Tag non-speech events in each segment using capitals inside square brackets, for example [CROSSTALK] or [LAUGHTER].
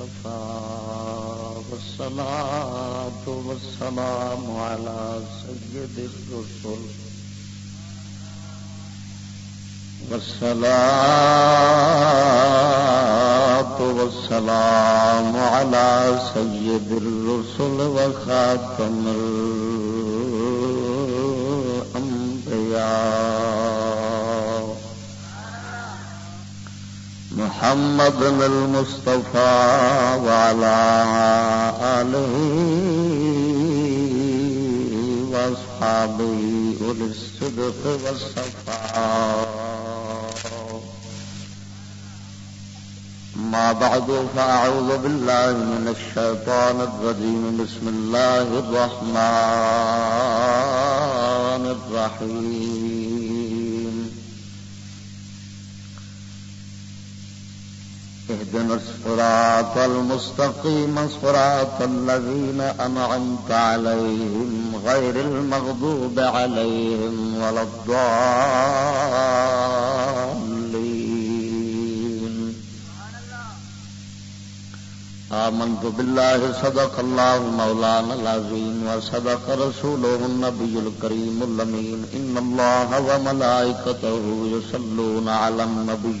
وكفى والصلاة والسلام على سيد الرسل والصلاة والسلام على سيد الرسل وخاتم الرسل محمد المصطفى وعلى آله وأصحابه أولي الصدق والصفاء ما بعد فأعوذ بالله من الشيطان الرجيم بسم الله الرحمن الرحيم اهدنا الصراط المستقيم، صراط الذين أنعمت عليهم غير المغضوب عليهم ولا الضالين. آمنت بالله، صدق الله مولانا العظيم، وصدق رسوله النبي الكريم اللمين إن الله وملائكته يصلون على النبي.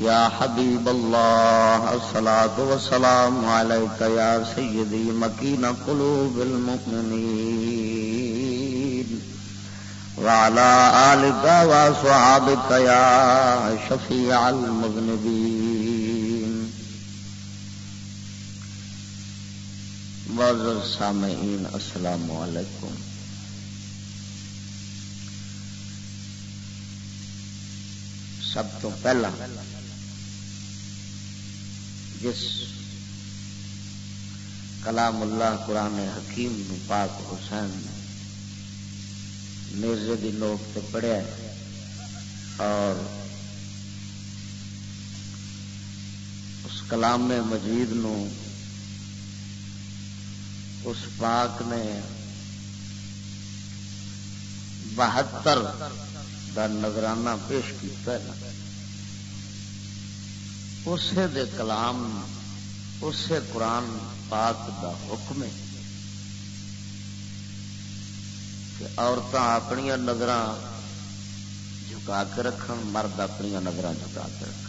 يا حبيب الله، الصلاة والسلام عليك يا سيدي مكين قلوب المؤمنين. وعلى آلك وأصحابك يا شفيع المذنبين. معزز سامعین السلام علیکم سب تو پہلا جس کلام اللہ قرآن حکیم پاک حسین نیزے دی نوک تے پڑھیا اور اس کلام مجید نو اس پاک نے بہتر کا نظرانہ پیش کیا اسے دے کلام، اسے قرآن پاک دا حکم ہے۔ کہ عورتیں اپنی نظر جھکا کے رکھن، مرد اپنی نظر جھکا کے رکھ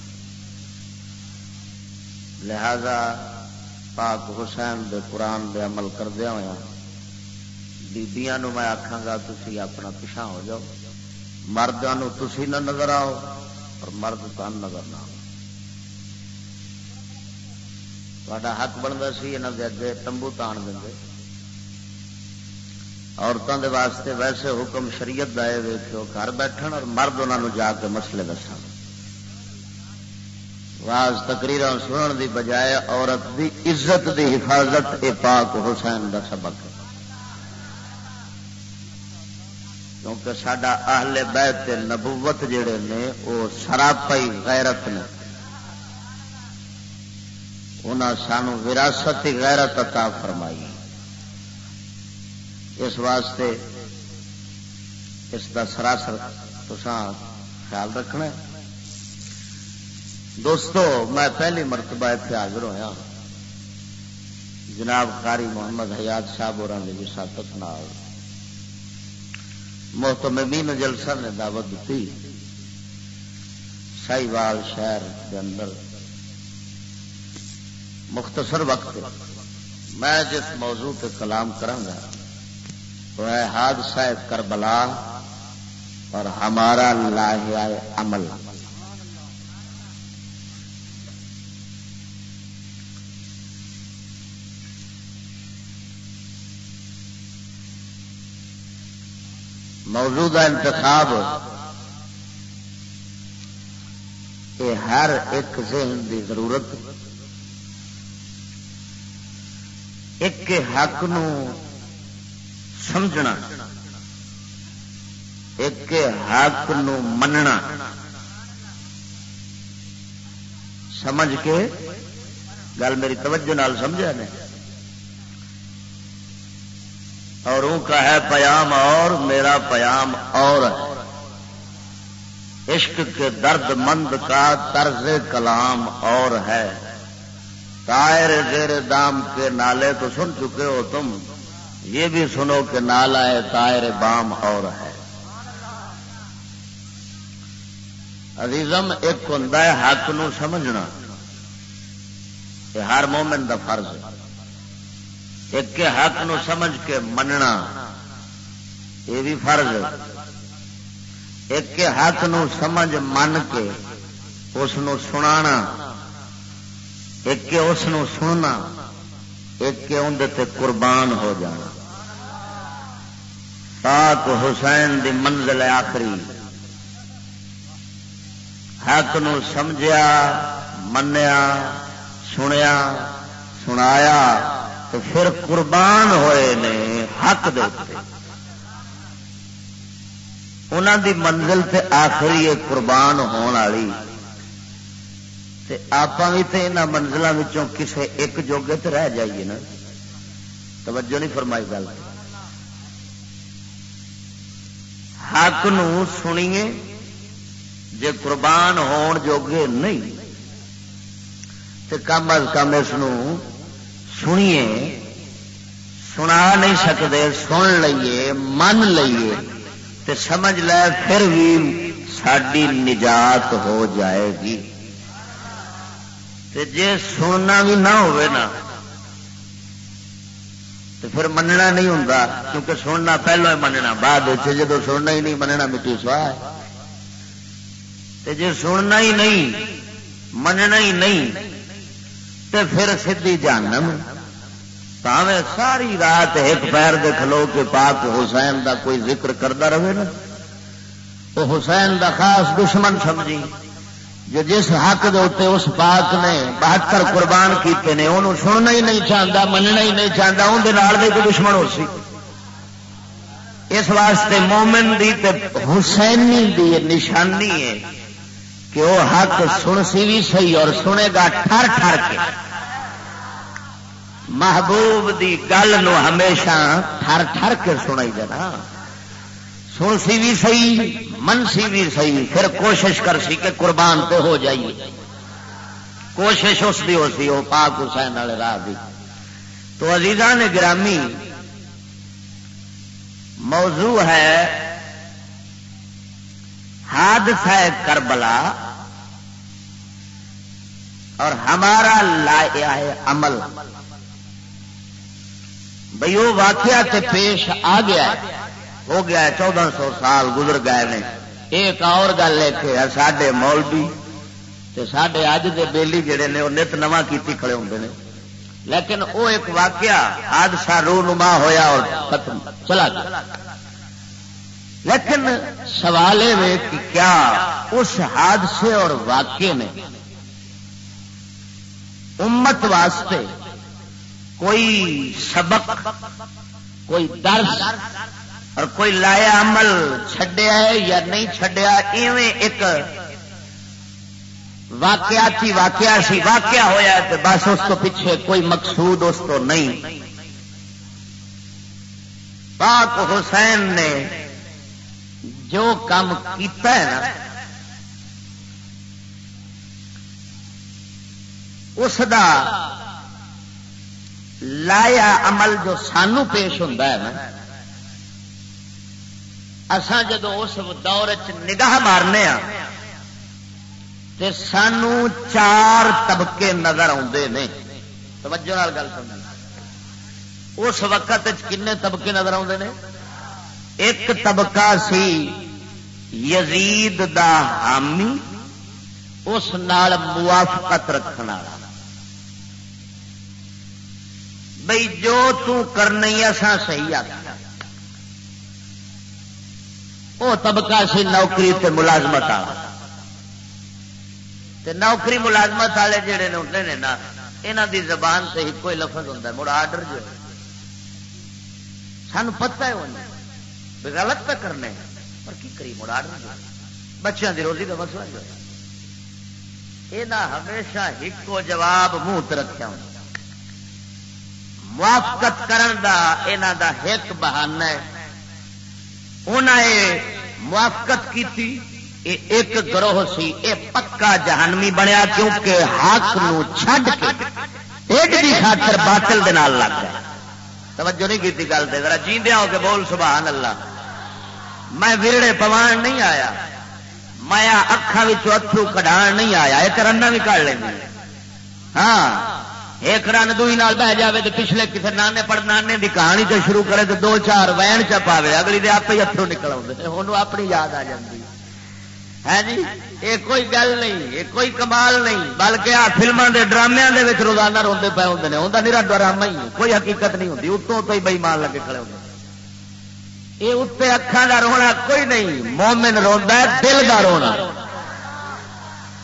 لہذا پاک حسین دے قرآن دے عمل کردیا ہوا بیبیاں نو میں آخا گا تھی اپنا پچھا ہو جاؤ۔ مردوں تھی نہ نظر آؤ اور مرد تن نظر نہ آؤ۔ تا حق بنتا سی یہاں دے اگے تمبو تان دیں عورتوں دے واسطے ویسے حکم شریعت دے ویکو گھر بیٹھن اور مرد انہوں جا کے مسئلے دس واز تقریر سنن دی بجائے عورت دی عزت دی حفاظت اے پاک حسین دا سبق ہے کیونکہ سڈا اہل بیت نبوت جڑے نے وہ سراپائی غیرت نے انہاں سانو وراثت غیرت عطا فرمائی۔ اس واسطے اس کا سراسر تو خیال رکھنا دوستو، میں پہلی مرتبہ اتنے حاضر ہوا جناب قاری محمد حیات صاحب اور وساطت نال۔ محتمین جلسہ نے دعوت دیتی سائی شہر کے اندر مختصر وقت میں جس موضوع پہ کلام کروں گا، وہ ہے حادثہ کربلا اور ہمارا لاہیا عمل۔ موجودہ انتخاب، یہ ہر ایک ذہن دی ضرورت ایک حق نو سمجھنا، ایک حق نو مننا۔ سمجھ کے گل میری توجہ نال سمجھا نے؟ اور ان کا ہے پیام اور، میرا پیام اور۔ ہے عشق کے درد مند کا طرز کلام اور ہے۔ تائر زیر دام کے نالے تو سن چکے ہو تم، یہ بھی سنو کہ نالا ہے تائر بام اور ہے۔ عزیزم، ایک ہوں حق نو سمجھنا یہ ہر مومن دا فرض ہے۔ ایک کے حق نو سمجھ کے مننا، یہ بھی فرض ہے۔ ایک کے حق نو سمجھ من کے، اس سنا ایک کے اس سننا، ایک اندر قربان ہو جانا۔ پاک حسین دی منزل آخری۔ حق نو سمجھیا، منیا، سنیا، سنایا، تو پھر قربان ہوئے نے حق دے انہوں دی منزل تے آخری ہے قربان ہون والی۔ آپ بھی تو یہاں منزلوں کسے ایک جوگے تے رہ جائیے نا۔ توجہ نہیں فرمائی گل حق نو سنیے جے قربان ہون جوگے نہیں تو کم از کم اس سنیے، سنا نہیں سکتے سن لئیے، من لئیے تے سمجھ لے پھر بھی ساری نجات ہو جائے گی۔ تے جے سننا بھی نہ ہوئے نا تو پھر مننا نہیں ہوں کیونکہ سننا پہلو ہی مننا، بعد جدو سننا ہی نہیں، مننا مٹی سواہ جی سننا ہی نہیں، مننا ہی نہیں تو پھر سی جانم پاوے ساری رات ایک پیر دے کھلو کے پاک حسین دا کوئی ذکر کرتا رہے نا، وہ حسین دا خاص دشمن سمجھی۔ جو جس حق دے اتنے اس پاک نے بہتر قربان کیتے نے انہوں سننا ہی نہیں چاہتا مننا ہی نہیں چاہتا اندر کوئی دشمن ہو سی۔ اس واسطے مومن دی تے حسینی دی نشانی ہے کہ وہ حق سن سی بھی صحیح اور سنے گا ٹھر ٹھر کے۔ محبوب دی گل نو ہمیشہ ٹھر ٹھر کے سنائی دینا۔ سن سی بھی صحیح من سی بھی صحیح، پھر کوشش کر سی کہ قربان پہ ہو جائیے کوشش اس دی ہو سی وہ پاک حسین والے راہ دی۔ تو عزیزہ نے گرامی، موضوع ہے حادثہ کربلا اور ہمارا لایا ہے عمل۔ بھائی وہ واقعہ تے پیش آ گیا ہے۔ ہو گیا ہے، چودہ سو سال گزر گئے نے۔ ایک اور گل لے کے سڈے مولوی تے سڈے اج دے بیلی جڑے نے وہ نت نواں کیتی کھڑے ہوندے نے۔ لیکن وہ ایک واقعہ حادثہ رونما ہویا اور ختم۔ چلا گیا۔ لیکن سوال یہ کہ کیا اس حادثے اور واقعے نے امت واسطے کوئی سبق، کوئی درس اور کوئی لایا عمل چھڈیا ہے یا نہیں چھڈیا، ایویں ایک واقعاتی واقعہ سی، واقعہ ہوا تو بس اس کو پیچھے کوئی مقصود اس کو نہیں۔ پاک حسین نے جو کام کیتا ہے نا، اس دا لایا عمل جو سانو پیش ہوتا ہے نا اسان جدو اس دور چ نگاہ مارنے ہاں تے سانو چار طبقے نظر آتے ہیں توجہ گل سمجھ اس وقت کنے طبقے نظر آتے ہیں ایک طبقہ سی یزید دا حامی، اس نال موافقت رکھنا بھائی جو ترنی اسان صحیح آ وہ طبقہ سی نوکری تے ملازمت والا نوکری ملازمت والے جڑے نے ہوتے ہیں نا یہاں دی زبان سے ہی کوئی لفظ ہوتا ہے مڑا آڈر جو سان پتہ ہے وہ غلط پہ کرنے، پر کی کری مڑاڑ بچوں کی روزی کا مسئلہ جو یہ ہمیشہ ایکو جواب منہ رکھا ہوں موافقت کرن دا انہ دا ایک بہانہ ہے۔ انہیں موافقت کی ایک گروہ سی، اے پکا جہانوی بنیا کیونکہ حق نو چھڈ کے ایک دی خاطر باطل دے نال لگ گیا۔ توجہ نہیں کی گل دے ذرا جیندیا ہو کے بول سبحان اللہ۔ میں ویڑے پوان نہیں آیا۔ میں اکھان اترو کڈان نہیں آیا۔ یہ رنا بھی کر لیں ہاں۔ ایک رن دوئی نال بہ جائے تو پچھلے کسی نانے پڑ نانے کی کہانی تو شروع کرے تو دو چار وین چ پاوے اگلی دے آپ ہی ہاتھوں نکل آتے انہوں اپنی یاد آ جاتی ہے جی؟ یہ کوئی گل نہیں، یہ کوئی کمال نہیں، بلکہ آ فلموں کے ڈرامے کے روزانہ روندے پے ہوتے ہیں انہیں میرا ڈرامہ ہی کوئی حقیقت نہیں ہوتی اتوں تو ہی بئی مان لگے کھڑے ہوتے یہ اتنے اکھان کا رونا کوئی نہیں، مومن روا دل کا رونا۔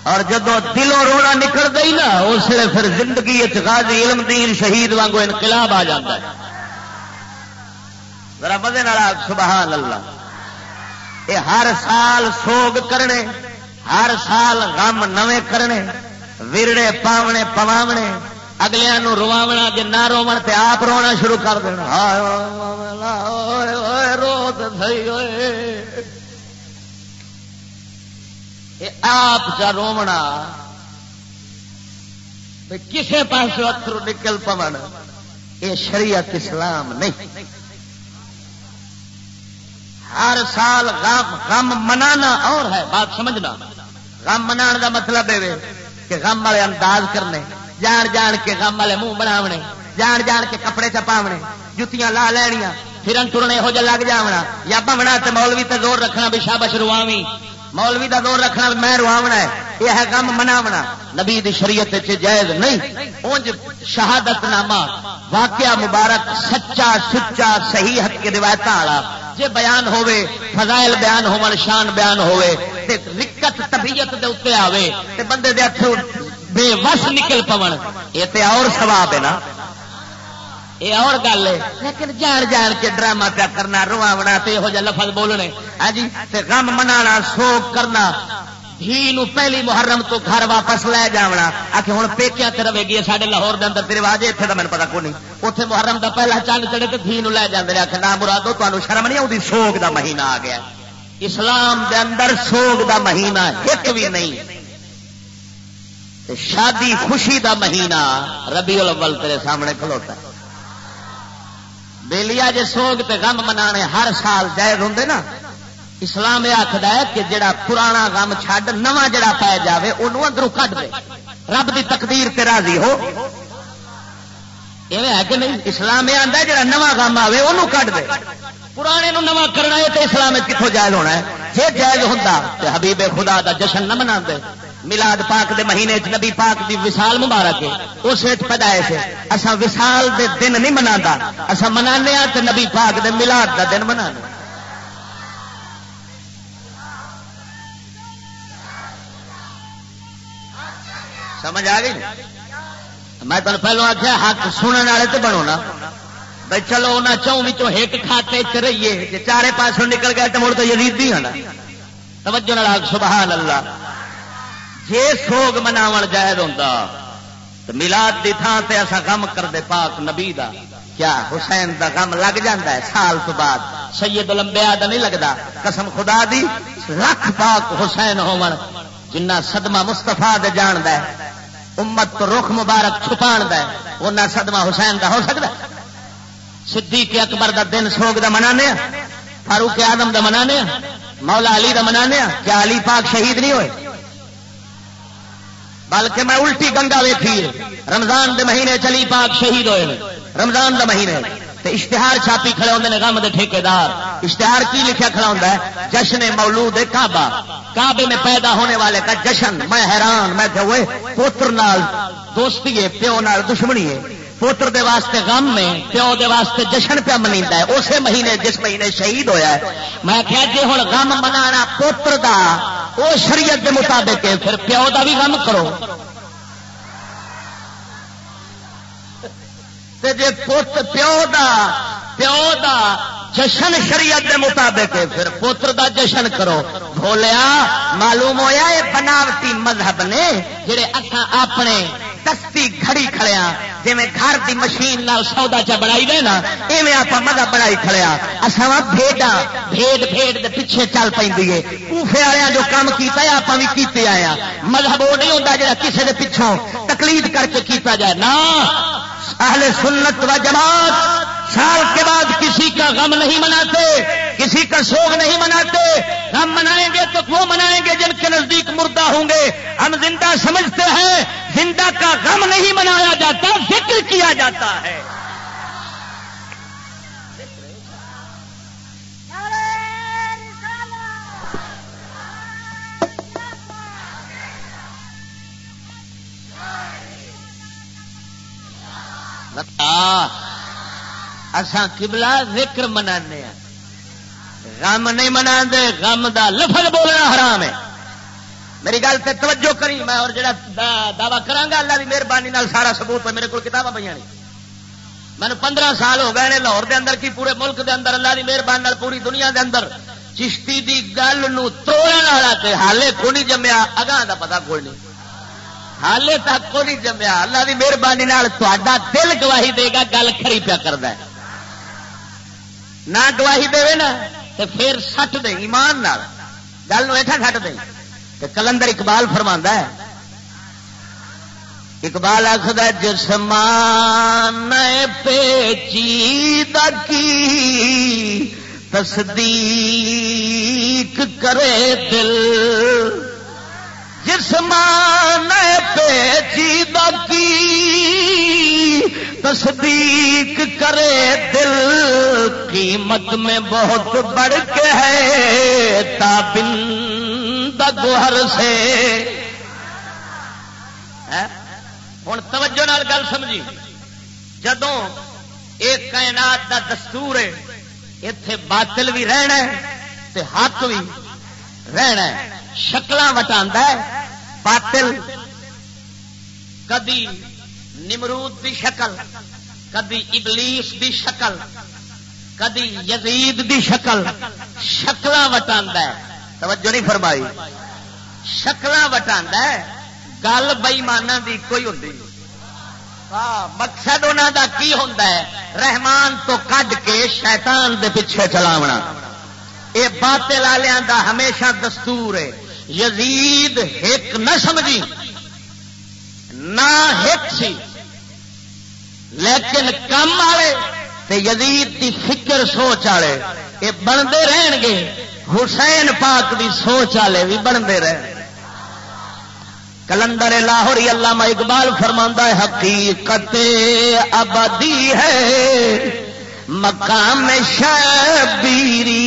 اور جب دلوں رونا نکل گئی نا اس لیے پھر زندگی غازی علم دین شہید وانگو انقلاب آ جاتا ہے ذرا مزے سبحان اللہ یہ ہر سال سوگ کرنے ہر سال غم نویں کرنے ورڑے پاونے پواونے اگلے رواونا جی نہ رومن تے آپ رونا شروع کر دینا رو آپ چا رومنا کسے پاس اترو نکل پون۔ یہ شریعت اسلام نہیں۔ ہر سال غم غم منانا اور ہے، بات سمجھنا۔ غم منا کا مطلب ہے کہ غم والے انداز کرنے، جان جان کے غم والے منہ بناونے، جان جان کے کپڑے چپاونے، جتیاں لا لینیا پھر ٹرنے ہو جا لگ جاونا، یا بمنا تو مولوی تے زور رکھنا بھی شابش رواوی مولوی دا دور رکھنا میں رواونا ہے، یہ ہے غم مناونا۔ نبی دی شریعت جائز نہیں۔ اونج شہادت نامہ، واقعہ مبارک، سچا سچا صحیح حق کے روایت والا۔ جے بیان ہوئے فضائل بیان ہو شان بیان ہوئے تے رکت طبیعت دے اتنے آوے، تے بندے دے ہاتھوں بے وس نکل پون۔ یہ تے اور ثواب ہے نا۔ یہ اور گل ہے۔ لیکن جان جان کے ڈرامہ پیا کرنا رواونا تو یہ لفظ بولنے۔ ہاں جی غم منا سوک کرنا۔ ہی نو پہلی محرم تو گھر واپس لے جاونا۔ آ کے ہوں پیکیا تے رہے گی سارے لاہور کے اندر رواج اتنے کا مجھے پتا کو نہیں اتنے محرم کا پہلا چند چڑھے تو دھی لے جاتے آ کے نہ مرادو تمہیں شرم نہیں آتی سوگ دا مہینہ آ گیا۔ اسلام دے اندر سوگ دا مہینہ ایک بھی نہیں۔ شادی خوشی دا مہینہ ربی الاول تیرے سامنے کھلوتا۔ ہے بےلیا جی سوگ تے غم منا ہر سال جائز ہوں نا، اسلام یہ آخر ہے کہ جڑا پرانا غم چھڈ نواں جڑا پی جائے انہوں اندروں کٹ دے۔ رب دی تقدیر تے راضی ہو۔ ہے کہ نہیں؟ اسلام یہ آتا جڑا نواں غم آئے انہوں کٹ دے۔ پرانے نو نواں کرنا ہے تو اسلام کتوں جائز ہونا ہے؟ جی جائز ہوں تو حبیب خدا دا جشن نہ منا ملاد پاک دے مہینے چ نبی پاک دی وسال مبارک ہے، اس پیدائش ہے۔ اسا وسال دے دن نہیں منا اسا منا تے نبی پاک دے ملاد دا دن منا سمجھ آ گئی؟ میں تمہیں پہلو آخیا حق سننے والے تو بنو نا۔ بھائی چلو انہیں چون ایک کھاتے چ رہیے چارے پاسوں نکل گئے تو مڑ تو یزید ہی ہونا توجہ سبحان اللہ۔ جی سوگ مناو جائز ہوتا تو ملاد کی تھان سے ایسا غم کرتے پاک نبی دا۔ کیا حسین دا غم لگ جاتا ہے سال تو بعد؟ سید لمبیا دا نہیں لگتا قسم خدا دی، لکھ پاک حسین ہو جنا سدما مستفا دے جان ہے، امت تو رخ مبارک چھپا ہے انہیں سدما حسین دا ہو سکتا صدیق اکبر دا دن سوگ دا منانے ہاں، فاروق آدم دا منانے ہاں، مولا علی دا منانے ہاں، کیا علی پاک شہید نہیں ہوئے؟ بلکہ میں الٹی گنگا ویکھی رمضان دے مہینے چلی پاک شہید ہوئے رمضان دے مہینے۔ تے اشتہار چھاپی کھڑے ہوتے ہیں غم دے ٹھیکیدار۔ اشتہار کی لکھا کھڑا ہوتا ہے؟ جشن مولود کعبہ۔ کعبے میں پیدا ہونے والے کا جشن۔ میں حیران، میں کہ وہ پوتر نال دوستی ہے، پیو نال دشمنی ہے۔ پوتر دے واسطے غم میں پیو دے واسطے جشن پہ منی ہے۔ اسی مہینے جس مہینے شہید ہویا ہے، میں کہا جی ہوں غم منا پوتر دا وہ شریعت دے مطابق ہے، پھر پیو دا بھی غم کرو۔ جی پوت پیو دا پیو دا جشن شریعت کے مطابق ہے، پھر پوتر دا جشن کرو۔ بولیا معلوم ہوا یہ بناوٹی مذہب نے، جڑے اصا اپنے دستی کھڑی کھڑیا جی گھر کی مشین نال سودا چا بنائی دے نا، ایویں آپ مزہ بنائی کھڑیا۔ اصا بھیڈا بھیڑ بھیڑ دے پیچھے چل پی کوفے والے جو کام کیا آپ بھی کیتے آیا ہاں۔ مذہب وہ نہیں ہوتا جا کسی کے پچھوں تکلید کر کے کیتا جائے۔ نا اہل سنت و جماعت سال کے بعد کسی کا غم نہیں مناتے، کسی کا سوگ نہیں مناتے ہم منائیں گے تو وہ منائیں گے جن کے نزدیک مردہ ہوں گے۔ ہم زندہ سمجھتے ہیں، زندہ کا غم نہیں منایا جاتا، ذکر کیا جاتا ہے۔ اسان کبلا ذکر منا غم نہیں منا غم دا لفظ بولنا حرام ہے۔ میری گل سے توجہ کری، میں اور جڑا دعوی کرا اللہ کی مہربانی سارا سبوت ہے میرے کو کتابیں پہ میں پندرہ سال ہو گئے لاہور دے اندر کی، پورے ملک دے اندر اللہ کی مہربانی پوری دنیا دے اندر چشتی دی گل توڑنے والا حالے کو نہیں جمیا، اگاں دا پتا کوئی نہیں۔ حالے تک کو نہیں جمیا، اللہ کی مہربانی دل گواہی دے گا، گل کھری پیا کرتا ہے۔ نہ گواہی دے نا تو پھر سٹ دے، ایمان نال۔ گل ایٹھا سٹ دے کہ کلندر اقبال فرما ہے۔ اقبال آخد جسمان پیچیدہ کی تصدیق کرے دل۔ جسمان پیچیدہ کی تصدیق کرے دل، قیمت میں بہت بڑھ کے ہے تابن گوہر سے۔ ہاں؟ ہوں توجہ نال گل سمجھی۔ جدوں ایک کائنات دا دستور ہے اتے باطل بھی رہنا ہے، تے حق بھی رہنا ہے۔ شکل وٹا باطل کدی نمرود دی شکل، کدی ابلیس دی شکل، کدی یزید دی شکل شکل وٹا توجہ نہیں فرمائی۔ شکل وٹا گل بئیمانہ دی کوئی ہوں ہاں، مقصد انہوں دا کی ہوتا ہے؟ رحمان تو کڈ کے شیطان دے پیچھے چلاونا۔ یہ باطل والوں دا ہمیشہ دستور ہے۔ یزید ایک نہ سمجھی، نہ ایک سی۔ لیکن کم والے یزید کی فکر سوچ والے یہ بنتے رہن گے۔ حسین پاک کی سوچ والے بھی بنتے رہے کلندر لاہوری علامہ اقبال فرما ہے، حقیقت آبادی ہے۔ مقام شبیری،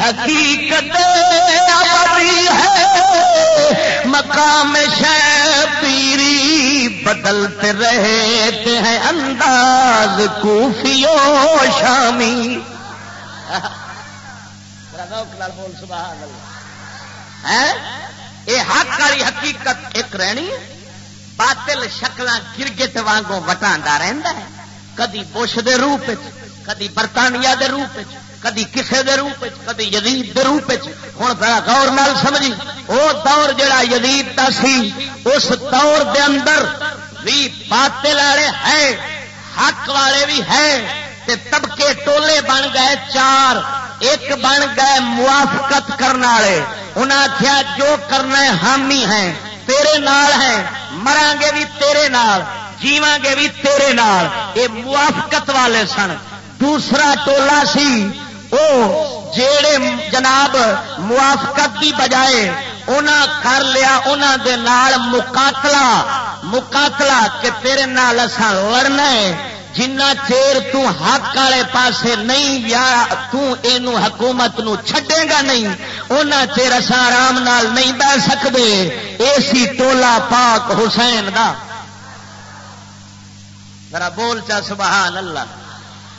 حقیقت آبادی ہے۔ مقام شبیری بدلتے رہتے ہیں انداز کوفیو شامی۔ بول، سبحان یہ حق والی حقیقت ایک رہنی باطل شکل گرگٹ وانگوں وٹاندا رہندا ہے۔ کدی بش دے روپ کدی برطانیہ دے روپ کدی کسے دے روپ کدی یزید دے روپ ہوں ذرا غور نال سمجھی۔ وہ دور جڑا یزید کا سی، اس دور دے اندر بھی باطل والے ہے حق والے بھی ہے تے طبقے ٹولے بن گئے چار، ایک بن گئے موافقت کرنے والے۔ انہیں آخیا جو کرنا حامی ہیں، تیرے نال ہیں مران گے بھی تیرے نال۔ جیواں گے بھی تیرے نال۔ یہ موافقت والے سن۔ دوسرا ٹولا سی۔ او جیڑے جناب موافقت کی بجائے انہاں کر لیا انہاں دے نال مقاتلہ۔ مقاتلہ کہ تیرے نال اساں لڑنا ہے۔ جنہ چیر تو حق والے پاسے نہیں یا تینو حکومت نو چھڈے گا نہیں، اونا چیر اساں آرام نال نہیں بہ سکتے اے سی ٹولا پاک حسین دا۔ ذرا بول چا سبحان اللہ۔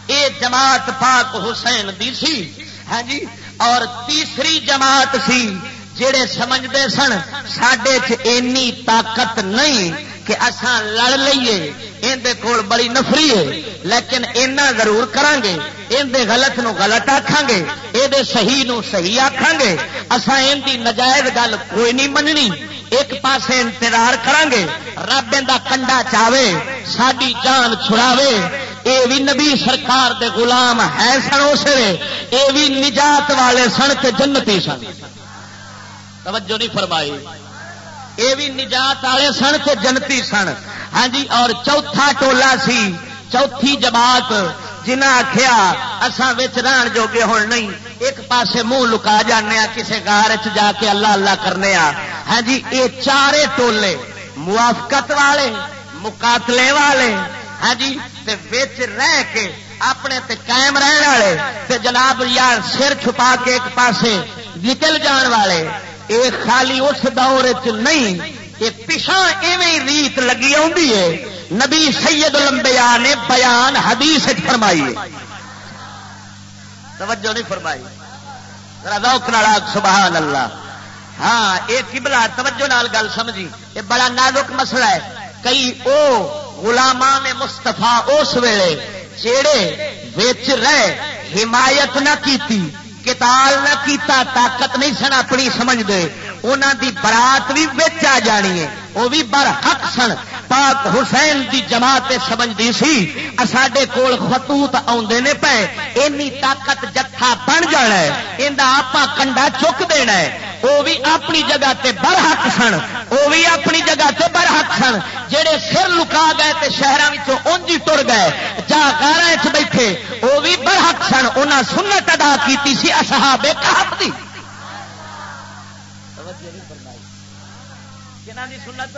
اے جماعت پاک حسین دی سی۔ ہاں جی۔ اور تیسری جماعت سی جڑے سمجھتے سن سڈے چنی طاقت نہیں کہ اسان لڑ لئیے۔ اندر کول بڑی نفری ہے، لیکن اینا ضرور کران گے اندر غلط نو غلط آکھاں گے یہ صحیح نو صحیح آکھاں گے اسا ان دی نجائز گل کوئی نہیں مننی۔ ایک پاسے انتظار کران گے رب دا کنڈا چاوے ساری جان چھڑاوے۔ اے بھی نبی سرکار دے غلام ہے سن اس اے بھی نجات والے سن تے جنتی سن۔ توجہ نہیں فرمائی۔ یہ بھی نجات والے سن تو جنتی سن۔ ہاں جی اور چوتھا ٹولا سی، چوتھی جماعت جنہ آخیا اسان ران جوگے ہوں نہیں۔ ایک پاسے منہ لکا جانے کسی گار چ جا کے اللہ اللہ کرنے ہاں جی یہ چارے ٹولے، موافقت والے، مقاتلے والے۔ ہاں جی رہ کے اپنے تے قائم رہن والے۔ تے جناب یار سر چھپا کے ایک پاسے نکل جان والے۔ یہ خالی اس دور چ نہیں، یہ پچھا ایویں ریت لگی ہے۔ نبی سید لمبیا نے بیان حدیث فرمائی توجہ نہیں فرمائی۔ سبحان اللہ۔ ہاں یہ کبلا توجہ نال گل سمجھی۔ یہ بڑا نازک مسئلہ ہے۔ کئی او غلامان مستفا اس ویلے چیڑے ویچ رہے، حمایت نہ کیتی کتال نہ کیتا، طاقت نہیں سن اپنی، سمجھ دے۔ انہوں دی برات بھی بچ آ جانی ہے۔ وہ بھی بر حق سن۔ پاک حسین دی جماعت سمجھتی سی ساڈے کول خطوط آدھے نے پے۔ اینی طاقت جتھا بن جانا ہے آپ کنڈا چک دینا ہے۔ وہ بھی اپنی جگہ تے برحق سن۔ وہ بھی اپنی جگہ تے برحق سن۔ جہے سر لکا گئے تے شہروں اونجی ٹر گئے، جا گارا بیٹھے وہ بھی برحق سن۔ انہیں سنت ادا کی سی اصحاب کہف دی۔ سنت؟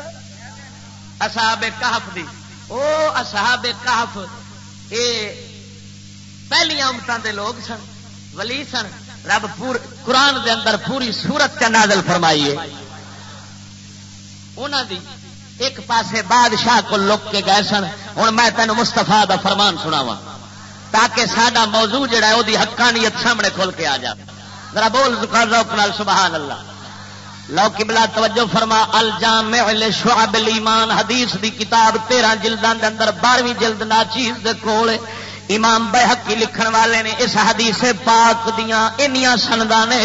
اصحاب کہف دی۔ او اصحاب کہف، اے پہلی امتوں دے لوگ سن، ولی سن۔ رب پور، قرآن دے اندر پوری سورت کا نازل فرمائیے۔ انہوں دی ایک پاسے بادشاہ کو لک کے گئے سن۔ ہوں میں تینوں مستفا دا فرمان سناوا تاکہ سڈا موضوع جڑا ہے وہ حقانیت سامنے کھول کے آ جائے ذرا بول نال، سبحان اللہ۔ لو کبلا توجہ فرما الجام لشعب الایمان، حدیث دی کتاب تیرہ جلدان دے اندر بارہویں جلد ناچیز دے کول امام بحقی لکھن والے نے اس حدیث پاک دیا اینیا سندا نے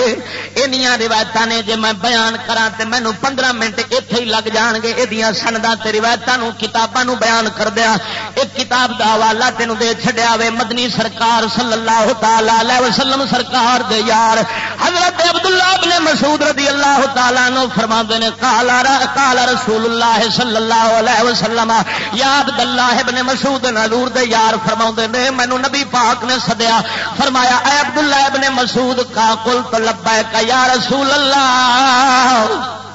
اینیا روایت نے جی میں بیان کرا تے مینو پندرہ منٹ اتے ہی لگ جان گے یہ سندا تے روایتوں کتابوں بیان کر دیا ایک کتاب دا حوالہ تینوں دے چھڈیا وے مدنی سرکار صلی اللہ تعالی علیہ وسلم سرکار دے یار۔ حضرت عبداللہ ابن مسعود رضی اللہ تعالی نو فرما نے کالا کالا رسول اللہ صلی اللہ علیہ وسلم، یا عبداللہ ابن مسعود نور دے یار فرما نے مینو نبی پاک نے سدیا فرمایا، اے عبداللہ ابن مسعود کا کل تو لبا یا رسول اللہ۔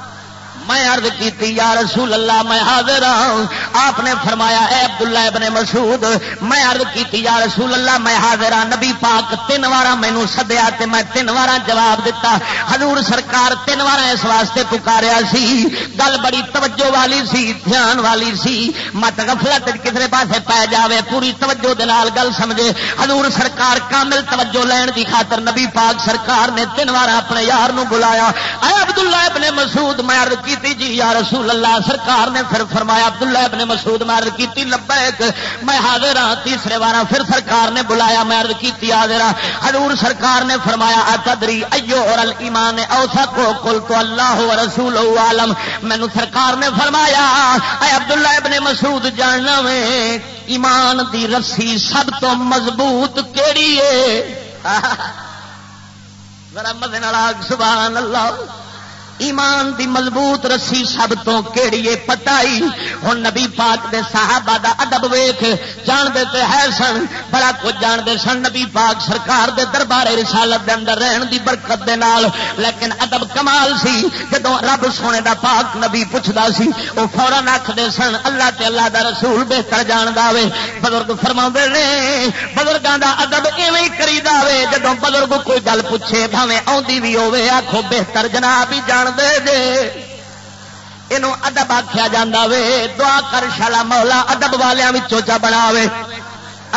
میں عرض کیتی، یا رسول اللہ، میں حاضر ہوں۔ آپ نے فرمایا، اے عبداللہ ابن مسعود، میں عرض کیتی، یا رسول اللہ، میں حاضر ہوں۔ نبی پاک تین وار مینو سدیا تے میں تین وار جواب دیتا حضور سرکار تین وار اس واسطے پکاریا سی۔ گل بڑی توجہ والی سی، دھیان والی سی۔ مت غفلت کسی پاسے پی جاوے، پوری توجہ دلال گل سمجھے۔ حضور سرکار کامل توجہ لین دی خاطر نبی پاک سرکار نے تین وار اپنے یار نو بلایا۔ اے عبداللہ ابن مسعود، میں عرض کی کی جی؟ یا رسول اللہ، سرکار نے پھر فرمایا، عبداللہ ابن مسعود میں عرض کی لبیک، میں حاضر ہاں تیسرے بار پھر سرکار نے بلایا، میں عرض کی حاضر ہاں۔ حضور سرکار نے فرمایا، اتدری ایو اور ایمان اوسا کو کل تو اللہ و رسول عالم۔ مینو سرکار نے فرمایا، اے عبداللہ ابن مسعود، جاننا میں ایمان دی رسی سب تو مضبوط کیڑی ہے؟ [LAUGHS] ذرا مدن سبحان اللہ۔ ایمان دی مضبوط رسی سب تو کیڑی پتائی ہوں نبی پاک دے صحابہ دا ادب ویخ جانتے تے ہے سن، بڑا کچھ جانتے سن نبی پاک سرکار دے دربار رسالت دے اندر رہن دی برکت دے نال۔ لیکن ادب کمال سی جدو رب سونے دا پاک نبی پوچھتا سی وہ فورن آخر سن، اللہ تے اللہ دا رسول بہتر جان دے بزرگ فرما نے بزرگوں دا ادب ایویں کری دے جدو بزرگ کوئی گل پوچھے بھاوے آدھی بھی ہوے آخو بہتر جناب ہی جان دے دے۔ یہ ادب آخیا جا وے۔ دعا کر شالا مولا ادب والوں چا بنا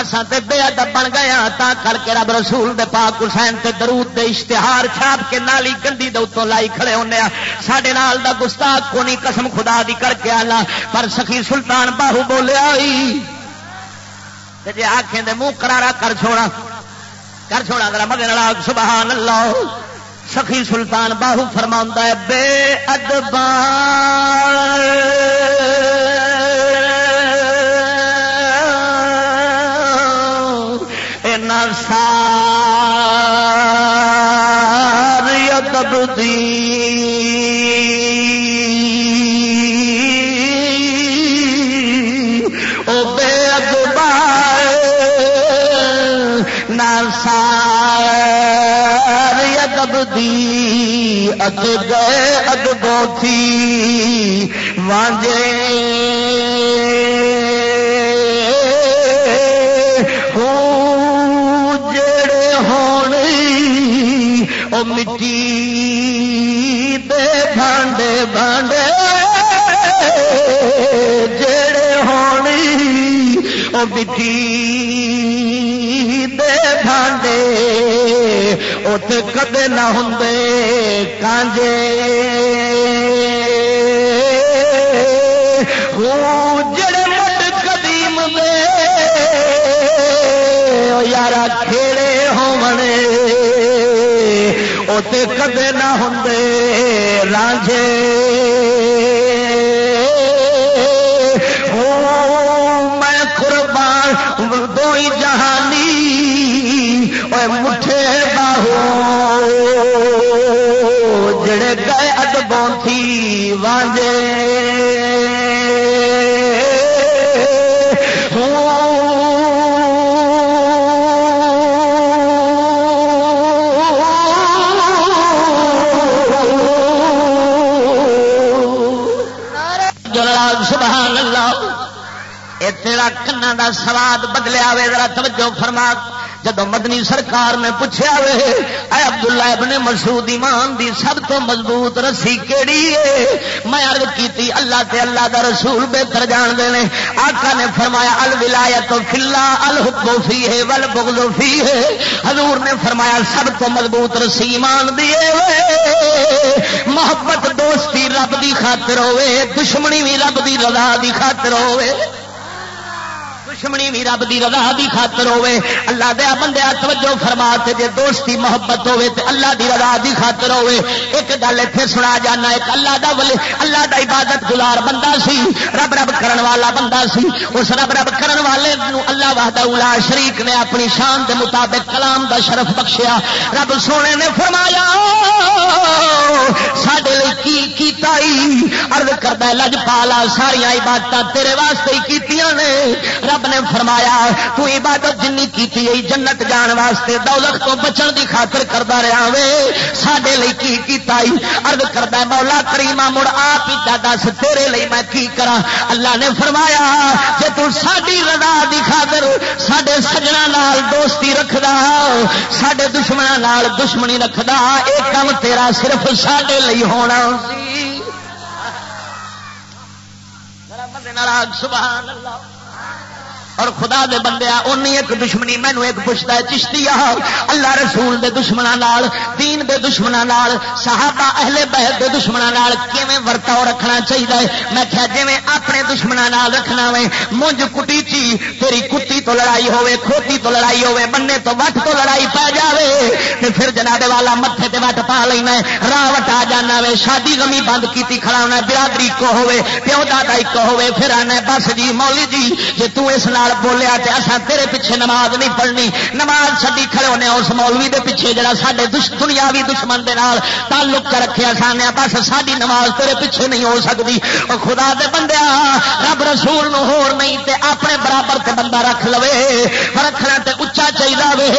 اساں تے بے ادب بن گئے ہاں تا کر کے رب رسول دے پاک حسین تے درود دے اشتہار چھاپ کے نالی گندی دے اتوں لائی کھڑے ہونے ہاں۔ ساڈے نال دا گستاخ کو نہیں قسم خدا دی کر کے آنا۔ پر سخی سلطان باہو بولیا جی آخیں دے منہ کرارا کر چھوڑا کر چھوڑا ذرا مگر سبحان اللہ۔ سخی سلطان باہو فرما ہے بے ادبان ادب دی ادبی گئے ادبوں تھی وانجے۔ جڑے ہونے او مٹی دے بھانڈے بھانڈے۔ جڑے ہونی وہ مٹی دے بھانڈے۔ اتے کدے نہ ہوں کانجے جڑے مٹ قدیم دے یار کھیڑے ہونے تے کدے نہ ہوں رانجے میں قربان، دو جہانی مٹھے باہو جڑے گئے ادبوں تھی وانجے تیرا کنا دا سواد بدلیا وے ذرا توجہ فرما جدو مدنی سرکار نے پوچھا وے، اے عبداللہ ابن مسعود ایمان دی سب تو مضبوط رسی کیڑی ہے؟ میں عرض کیتی، اللہ تے اللہ دا رسول بہتر جان دے نے آقا نے فرمایا، الولایت فی اللہ الحب فیہ والبغض فیہ۔ حضور نے فرمایا، سب تو مضبوط رسی ایمان دی ہے محبت دوستی رب دی خاطر ہوے دشمنی بھی رب دی رضا دی خاطر ہوے دشمنی بھی رب دی رضا دی خاطر ہوے اللہ دیا بندے توجہ فرما تے جے دوستی محبت ہوے تے اللہ دی رضا دی خاطر ہوے ایک گل ایتھے سنا جانا، ایک اللہ دا ولی، اللہ دا عبادت گزار بندہ سی، رب رب کرن والا بندہ سی۔ اس رب رب کرن والے نو اللہ وحدہ اولا شریک نے اپنی شان دے مطابق کلام دا شرف بخشیا۔ رب سونے نے فرمایا، ساڈے لئی کی کیتا ہی عرض کردا لج پالا ساری عبادت تیرے واسطے ہی کیتیاں نے۔ رب نے فرمایا، تو عبادت جن کی جنت جان واسطے دولت تو بچن کی خاطر کرتا رہا وے۔ سڈے کی کیتا ارد کرتا مولا کریما مڑ آپ ہی دس، تیرے لئی میں کی کرا اللہ نے فرمایا جی تو ساری رضا دی خاطر سڈے سجنا نال دوستی رکھدا سڈے دشمنوں دشمنی رکھدا یہ کام تیرا صرف سڈے لی ہونا سبحان اللہ۔ اور خدا دے بندے اونی ایک دشمنی مینو ایک پوچھتا ہے، چشتی آ، اللہ رسول دے دشمنوں دین دے دشمنوں صحابہ اہل بہت دے دشمنوں کیویں ورتاؤ رکھنا چاہیے میں کیا جی اپنے دشمنوں رکھنا وے، مونج کٹی چی، تیری کتی تو لڑائی ہوے کھوتی تو لڑائی ہوے بننے تو وٹ تو لڑائی پا جاوے، تے پھر جناب والا متے تے وٹ پا لینا راہ وٹا جانا وے، شادی گمی بند کی کھڑا ہونا برادری کو ہوے پیو دادا ایک ہوے پھر آنا بس جی مولی جی جی تو اس نال بولیا تے تیرے پیچھے نماز نہیں پڑھنی۔ نماز چڈی کھڑے ہونے اس مولوی دے پیچھے جڑا سارے دنیاوی دشمن دے نال تعلق کر رکھے سانے بس ساری نماز تیرے پیچھے نہیں ہو سکتی۔ اور خدا دے بندے رب رسول نو ہور نہیں تے اپنے برابر تے بندہ رکھ لو رکھنا تے اچا چاہیے وے۔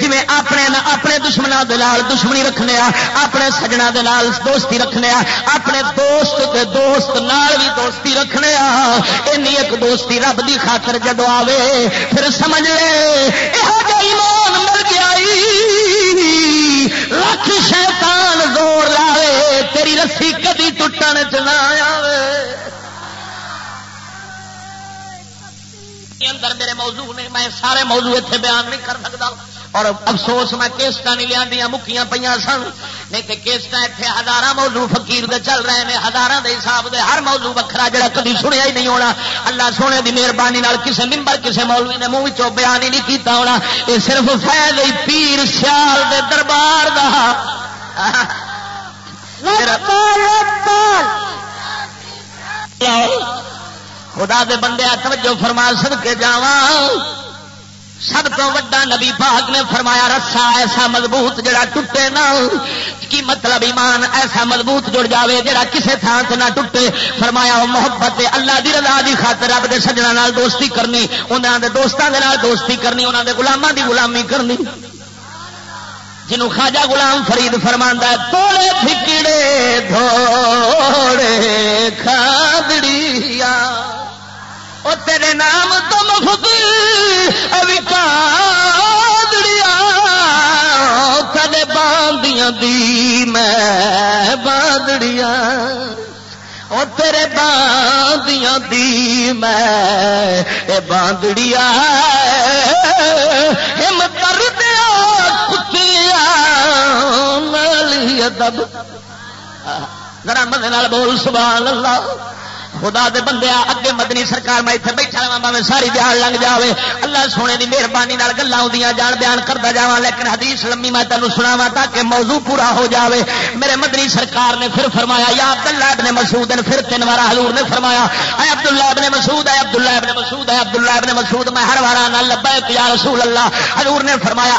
جی اپنے اپنے دشمنوں دے نال دشمنی رکھنے اپنے سجنا دے نال دوستی رکھنے اپنے دوست دے دوست نال بھی دوستی رکھنے ایک دوستی رب دی خاطر جدو آوے، پھر سمجھ لے یہ ایمان مر گیا لکھ شیطان زور لاوے، تیری رسی کدی ٹوٹن چ نہ آوے۔ اندر میرے موضوع نے، میں سارے موضوع اتنے بیان نہیں کر سکتا اور افسوس میں کیسٹ نہیں لیا مکیاں پہ سن۔ نہیں کہ کیسٹ اتنے ہزار موضوع فقیر دے چل رہے ہیں ہزار دے حساب دے ہر موضوع وکرا جڑا کدی سنیا ہی نہیں ہونا۔ اللہ سونے دی مہربانی کسی ممبر کسی مولوی نے منہ چو بیان ہی نہیں کیتا ہونا۔ یہ صرف فیض پیر سیال دے دربار دا۔ خدا دے بندے توجہ فرما سد کے جاواں۔ سب تو وا نبی پاک نے فرمایا، رسا ایسا مضبوط جڑا ٹوٹے نہ، کی مطلب ایمان ایسا مضبوط جڑ جاوے جڑا کسے تھان سے نہ ٹوٹے۔ فرمایا وہ محبت اللہ دی رضا دی خاطر رب دے سجنا نال دوستی کرنی انہوں دے دوستوں دے نال دوستی کرنی انہوں دے گلاموں دی غلامی کرنی۔ جنوں خواجہ غلام فرید فرما توڑے پھکڑے، دھوڑے، کھادڑیاں۔ وہ تیرے نام تو مفتی کادڑیا کدے باندیاں دی میں باندڑیا وہ تیرے باندیاں دی میں باندڑیا ہم کر دیا کتیا ملی ادب ذرا مدد بول، سبحان اللہ۔ خدا دے بندے اگے مدنی سرکار، میں اتنے بیٹھا رہا میں ساری دیہات لنگ جائے اللہ سونے کی مہربانی گلا جان بیان کرتا جا لیکن حدیث لمبی میں تینوں سنا تاکہ موضوع پورا ہو جاوے۔ میرے مدنی سرکار نے پھر فرمایا، یا عبد اللہ ابن مسعود نے پھر تین بار حضور نے فرمایا، اے عبد اللہ ابن مسعود ہے عبد اللہ ابن مسعود ہے عبد اللہ ابن مسعود، میں ہر بار نہ لبا یا رسول اللہ۔ حضور نے فرمایا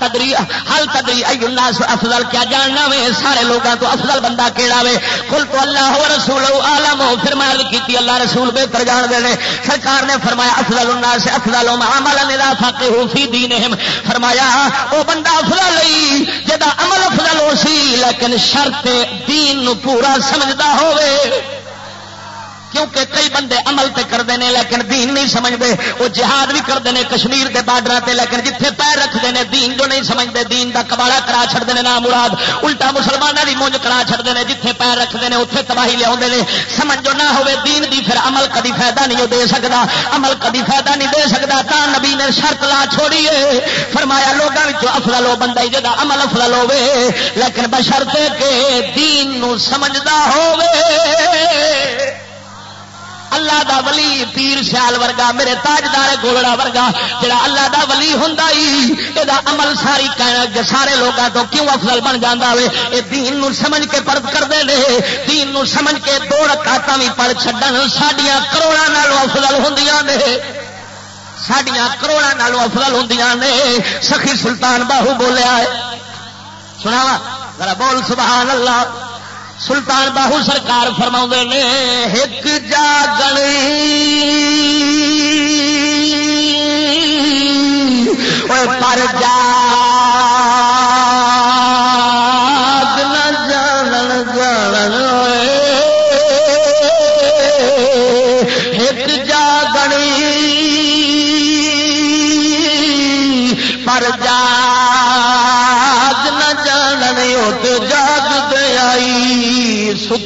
تدری حل تدری الناس افضل، کیا جاننا وے؟ سارے لوگوں تو افضل بندہ کیڑا وے؟ کل تو اللہ ہو رسول عالم ہو پھر میں کی اللہ رسول بہتر جان دے سرکار نے فرمایا، افضل الناس، افضل عمل اذا فقهوا فی دینہم۔ فرمایا، او بندہ افضل لئی جدا عمل افضل ہو سی، لیکن شرط دین نو پورا سمجھدا ہوئے کیونکہ کئی بندے عمل تے کرتے ہیں لیکن دین نہیں سمجھتے وہ جہاد بھی کرتے ہیں کشمیر کے بارڈر سے لیکن جتنے پیر رکھتے ہیں دین جو نہیں سمجھتے دین کا کباڑا کرا چڑھتے ہیں نام مراد۔ الٹا مسلمانوں کی مونج کرا چڑھتے ہیں جتنے پیر رکھتے ہیں اتنے تباہی لیا سمجھ جو نہ ہوئے، دین دی پھر عمل کدی فائدہ نہیں دے سکتا عمل کدی فائدہ نہیں دے سکتا تا نبی نے شرط لا چھوڑیے فرمایا لوگوں افضل ہو بندہ جا عمل افضل ہوے لیکن بشرتے کہ دین نو سمجھدا ہوے اللہ دا ولی پیر سیال ورگا، میرے تاجدار گولڑا ورگا، جڑا اللہ دا ولی ہوں یہ عمل ساری سارے لوگوں تو کیوں افضل بن جانا وے؟ یہ دین نو سمجھ کے پرد کرتے ہیں دین نو سمجھ کے دو رکاط بھی پڑ چڈن سڈیا کروڑا نالوں افضل ہوں نے۔ سڈیا کروڑا نالوں افضل ہوں نے۔ سخی سلطان باہو بولیا ہے۔ سنا ذرا بول، سبحان اللہ۔ سلطان باہو سرکار فرما نے ایک جاگل پر جا۔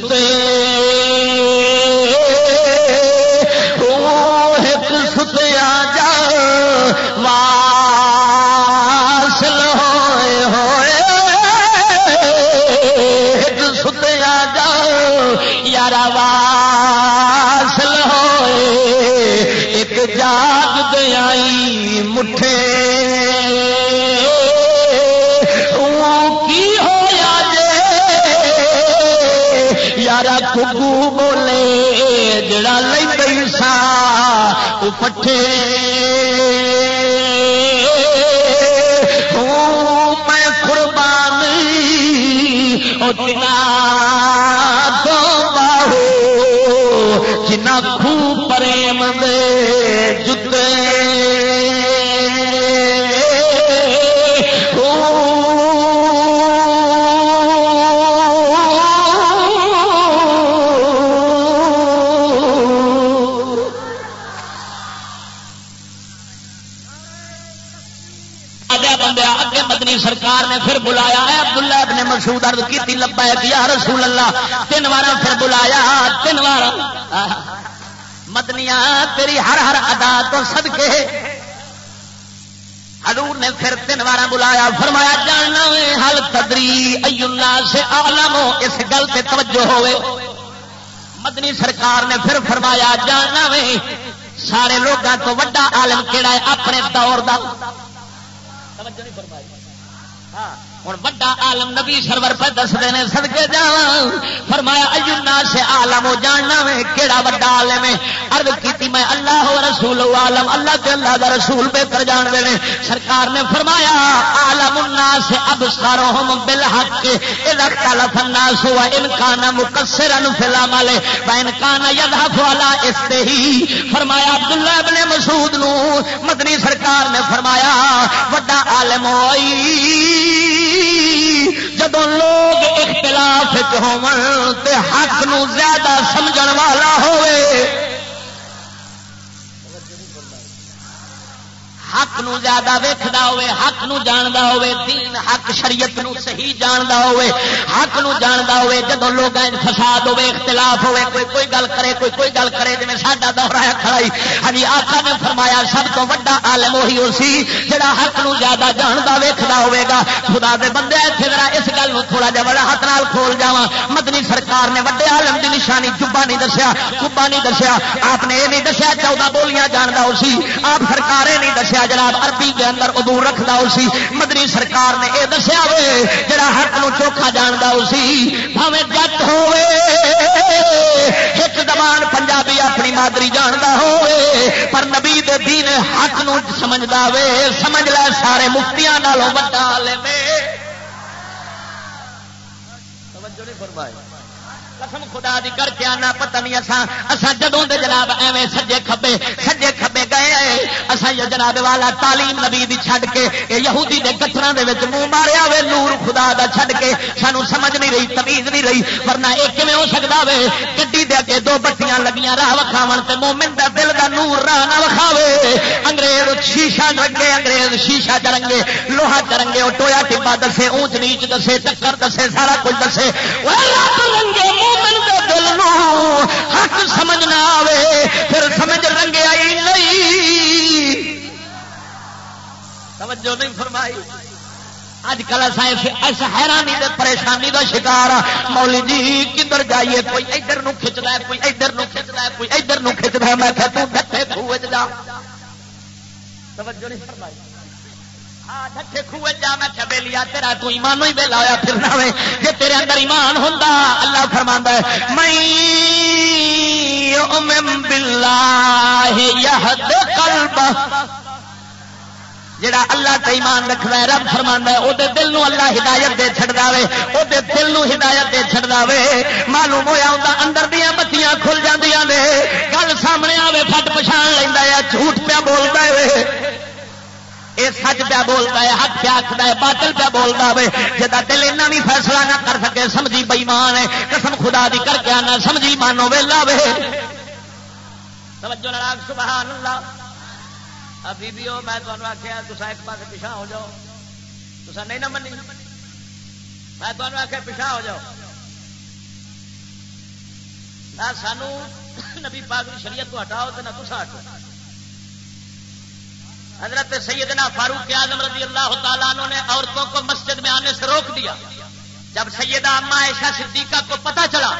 ستے ایک ستیا جا واسل ہوئے ہوئے، ایک ستیا جا یار واسل ہوئے ایک جاگ دیا مٹھے کگو بولے جڑا لئی سا پٹھے میں قربانی اتنا تو باہو جنا خو پرے سرکار نے پھر بلایا۔ ہے عبداللہ ابن مسعود عرض کی تھی لبا یا رسول اللہ، تین بار پھر بلایا، تین بار مدنیا تیری ہر ہر ادا تو سدکے حضور نے پھر تین بار بلایا۔ فرمایا، جاننا حل تدری اینا سے آلم اس گل سے توجہ ہوئے۔ مدنی سرکار نے پھر فرمایا، جاننا وے سارے لوگوں تو وڈا عالم کہڑا ہے، اپنے دور دا۔ توجہ نہیں فرمائی۔ ہوں وڈا آلم نبی سرور پہ دستے ہیں سدکے جا فرمایا اجنا سے آلم وہ جاننا میں کہڑا وڈا آلم ہے؟ ارد کی میں اللہ و رسول عالم، اللہ کے اللہ کا رسول بہتر جان دے نے سرکار نے فرمایا آلم الناس اب سارو بل حق اختلف الناس و انکان مقصر فلا مالے و انکان یذهب والا استہی فرمایا، عبداللہ ابن مسعود نو مدنی سرکار نے فرمایا، وڈا عالم ہوئی۔ جب لوگ اختلاف حق نو زیادہ سمجھ والا ہوئے حق نو زیادہ ویکھدا ہوئے، حق نو جاندا ہوئے، دین، حق شریعت نو صحیح جاندا ہوئے، حق نو جاندا ہوئے جدو لوگ فساد ہوئے، اختلاف ہوئے، کوئی کوئی گل کرے، کوئی کوئی گل کرے جی ساڈا دورہ کھڑائی۔ ہاں جی، آقا نے فرمایا سب تو بڑا عالم وہی ہو سی جڑا حق نو زیادہ جاندا ویکھدا ہوئے گا۔ خدا دے بندے، ایتھے ذرا اس گل نو تھوڑا جہا بڑا ہاتھ نال کھول جاواں۔ مدنی سرکار نے وڈے عالم دی نشانی، جبا نہیں دسیا، کبا نہیں دسیا۔ آپ نے یہ نہیں دسیا، چودہ بولیاں جاندا ہو سی، آپ سرکارے نہیں دسیا۔ جناب، عربی کے اندر ادو رکھتا اسی مدنی سرکار نے یہ دسیا ہوئے جڑا حق نو چوکھا جانتا اسی بھاوے جٹ ہوئے ایک زبان پنجابی اپنی مادری جانتا ہوئے پر نبی دے دین حق نو سمجھتا وے۔ سمجھ لے سارے مفتیاں نالوں بٹا لے توجہ نہیں فرمائے قسم خدا دی کر کے آنا، پتہ نہیں اساں اساں جدوں دے جناب ایویں سجے کھبے سجے کھبے گئے، اساں یہ جناب والا تعلیم نبی دی چھڈ کے اے یہودی دے کتراں دے وچ منہ ماریا وے، نور خدا دا چھڈ کے، سانو سمجھ نہیں رہی، تمیز نہیں رہی، ورنہ اے کیویں ہو سکدا وے؟ گڈی دے اگے دو بٹیاں لگیاں، راہ وکھاون تے مومن دا دل دا نور راہ نہ وکھاوے۔ انگریز شیشہ رنگے انگریز شیشہ چرنگے، لوہا چرنگے، او ٹویا ٹبا دسے، اونچ نیچ دسے ٹکر دسے، سارا کچھ دسے۔ او رب رنگے مومن دے دل نو حق سمجھنا آوے، پھر سمجھ رنگے آئی نہیں۔ توجہ نہیں فرمائی۔ اج کل ایسا حیرانی دے پریشانی کا شکار مولی جی کدھر جائیے؟ کوئی ادھر نو کھچنا ہے، کوئی ادھر نو کھچنا ہے، کوئی ادھر نو کھچنا ہے۔ میں کہتا ہوں ڈٹے خوہ جا۔ توجہ نہیں فرمائی۔ جا، میں لیا تیرا تو ہی پھرنا وے۔ تیرے اندر ایمان ہوں اللہ فرما میں جڑا اللہ تے ایمان رکھنا ہے، رب فرما ہے وہ دل نو اللہ ہدایت دے چڑ دے وہ دل نو ہدایت دے چڑ دے معلوم ہوا ہوں اندر دیا بتیاں کھل جاندیاں نے گل سامنے آئے فٹ پچھان لینا ہے، جھوٹ پیا بولتا ہے یہ سچ پیا بولتا ہے، حق پیا آخر ہے، باطل پیا بولتا ہے جا دل اینا بھی فیصلہ نہ کر سکے، سمجھی بئیمان ہے، قسم خدا دی کر کے آنا، سمجھی مانو ویلا وے توجہ سبحان اللہ ابھی بھی میں تمہیں آخیا تصا ایک پاس پیچھا ہو جاؤ۔ تصا نہیں نہ منی۔ میں تمہیں آخیا پیچھا ہو جاؤ۔ نہ سانو نبی پاک شریعت کو ہٹاؤ تو نہ تصا ہٹاؤ حضرت سیدنا فاروق اعظم رضی اللہ تعالیٰ نے عورتوں کو مسجد میں آنے سے روک دیا۔ جب سیدہ اما عائشہ صدیقہ کو پتا چلا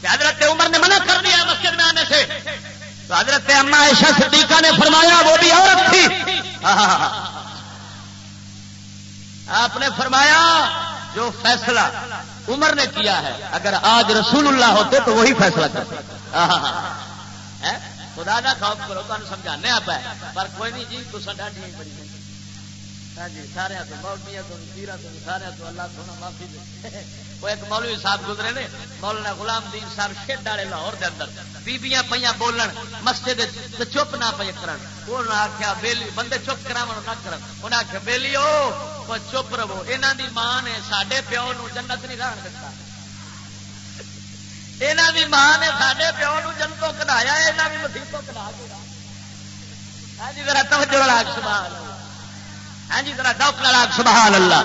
کہ حضرت عمر نے منع کر دیا مسجد میں آنے سے، تو حضرت اما عائشہ صدیقہ نے فرمایا، وہ بھی عورت تھی۔ [LAUGHS] آپ نے فرمایا، جو فیصلہ عمر نے کیا ہے، اگر آج رسول اللہ ہوتے تو وہی فیصلہ کرتے۔ [LAUGHS] خدا کا خوف کرو تمہیں سمجھانے آپ پر کوئی نہیں جی تو سڈا ڈی بڑی ہاں جی سارے تو مولویا تو پیرا تو سارے تو اللہ سونا معافی دے۔ وہ ایک مولوی صاحب گزرے نے، مولانا غلام دین صاحب شیڈ والے لاہور دے اندر۔ بیبیاں پہ بولن، مسجد چپ نہ پہ کرن۔ انہوں آخیا بیلی، بندے چپ کرا نہ کرن۔ انہیں آخیا چپ رہو۔ یہاں دی ماں نے سڈے پیو نو جنت نہیں رہن دتا۔ یہاں بھی ماں نے سارے پیو نو جنتوں کٹایا یہاں بھی مسیحتوں کٹا کے ہاں جی ذرا توجہ لاگ سبحان ہاں جی ذرا ڈاک لاگ سبحان اللہ۔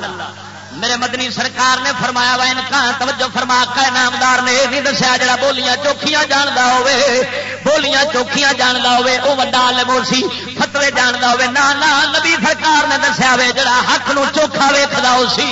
میرے مدنی سرکار نے فرمایا، وا انکان توجہ فرما کا نامدار نے نہیں دسیا جڑا بولیاں چوکھیاں جاندا ہوے بولیاں چوکھیاں جاندا ہوے او وڈا عالم سی فتوی جاندا ہوے نا نا، نبی سرکار نے دسیا وے، جڑا حق نو چوکھا ویکھدا سی۔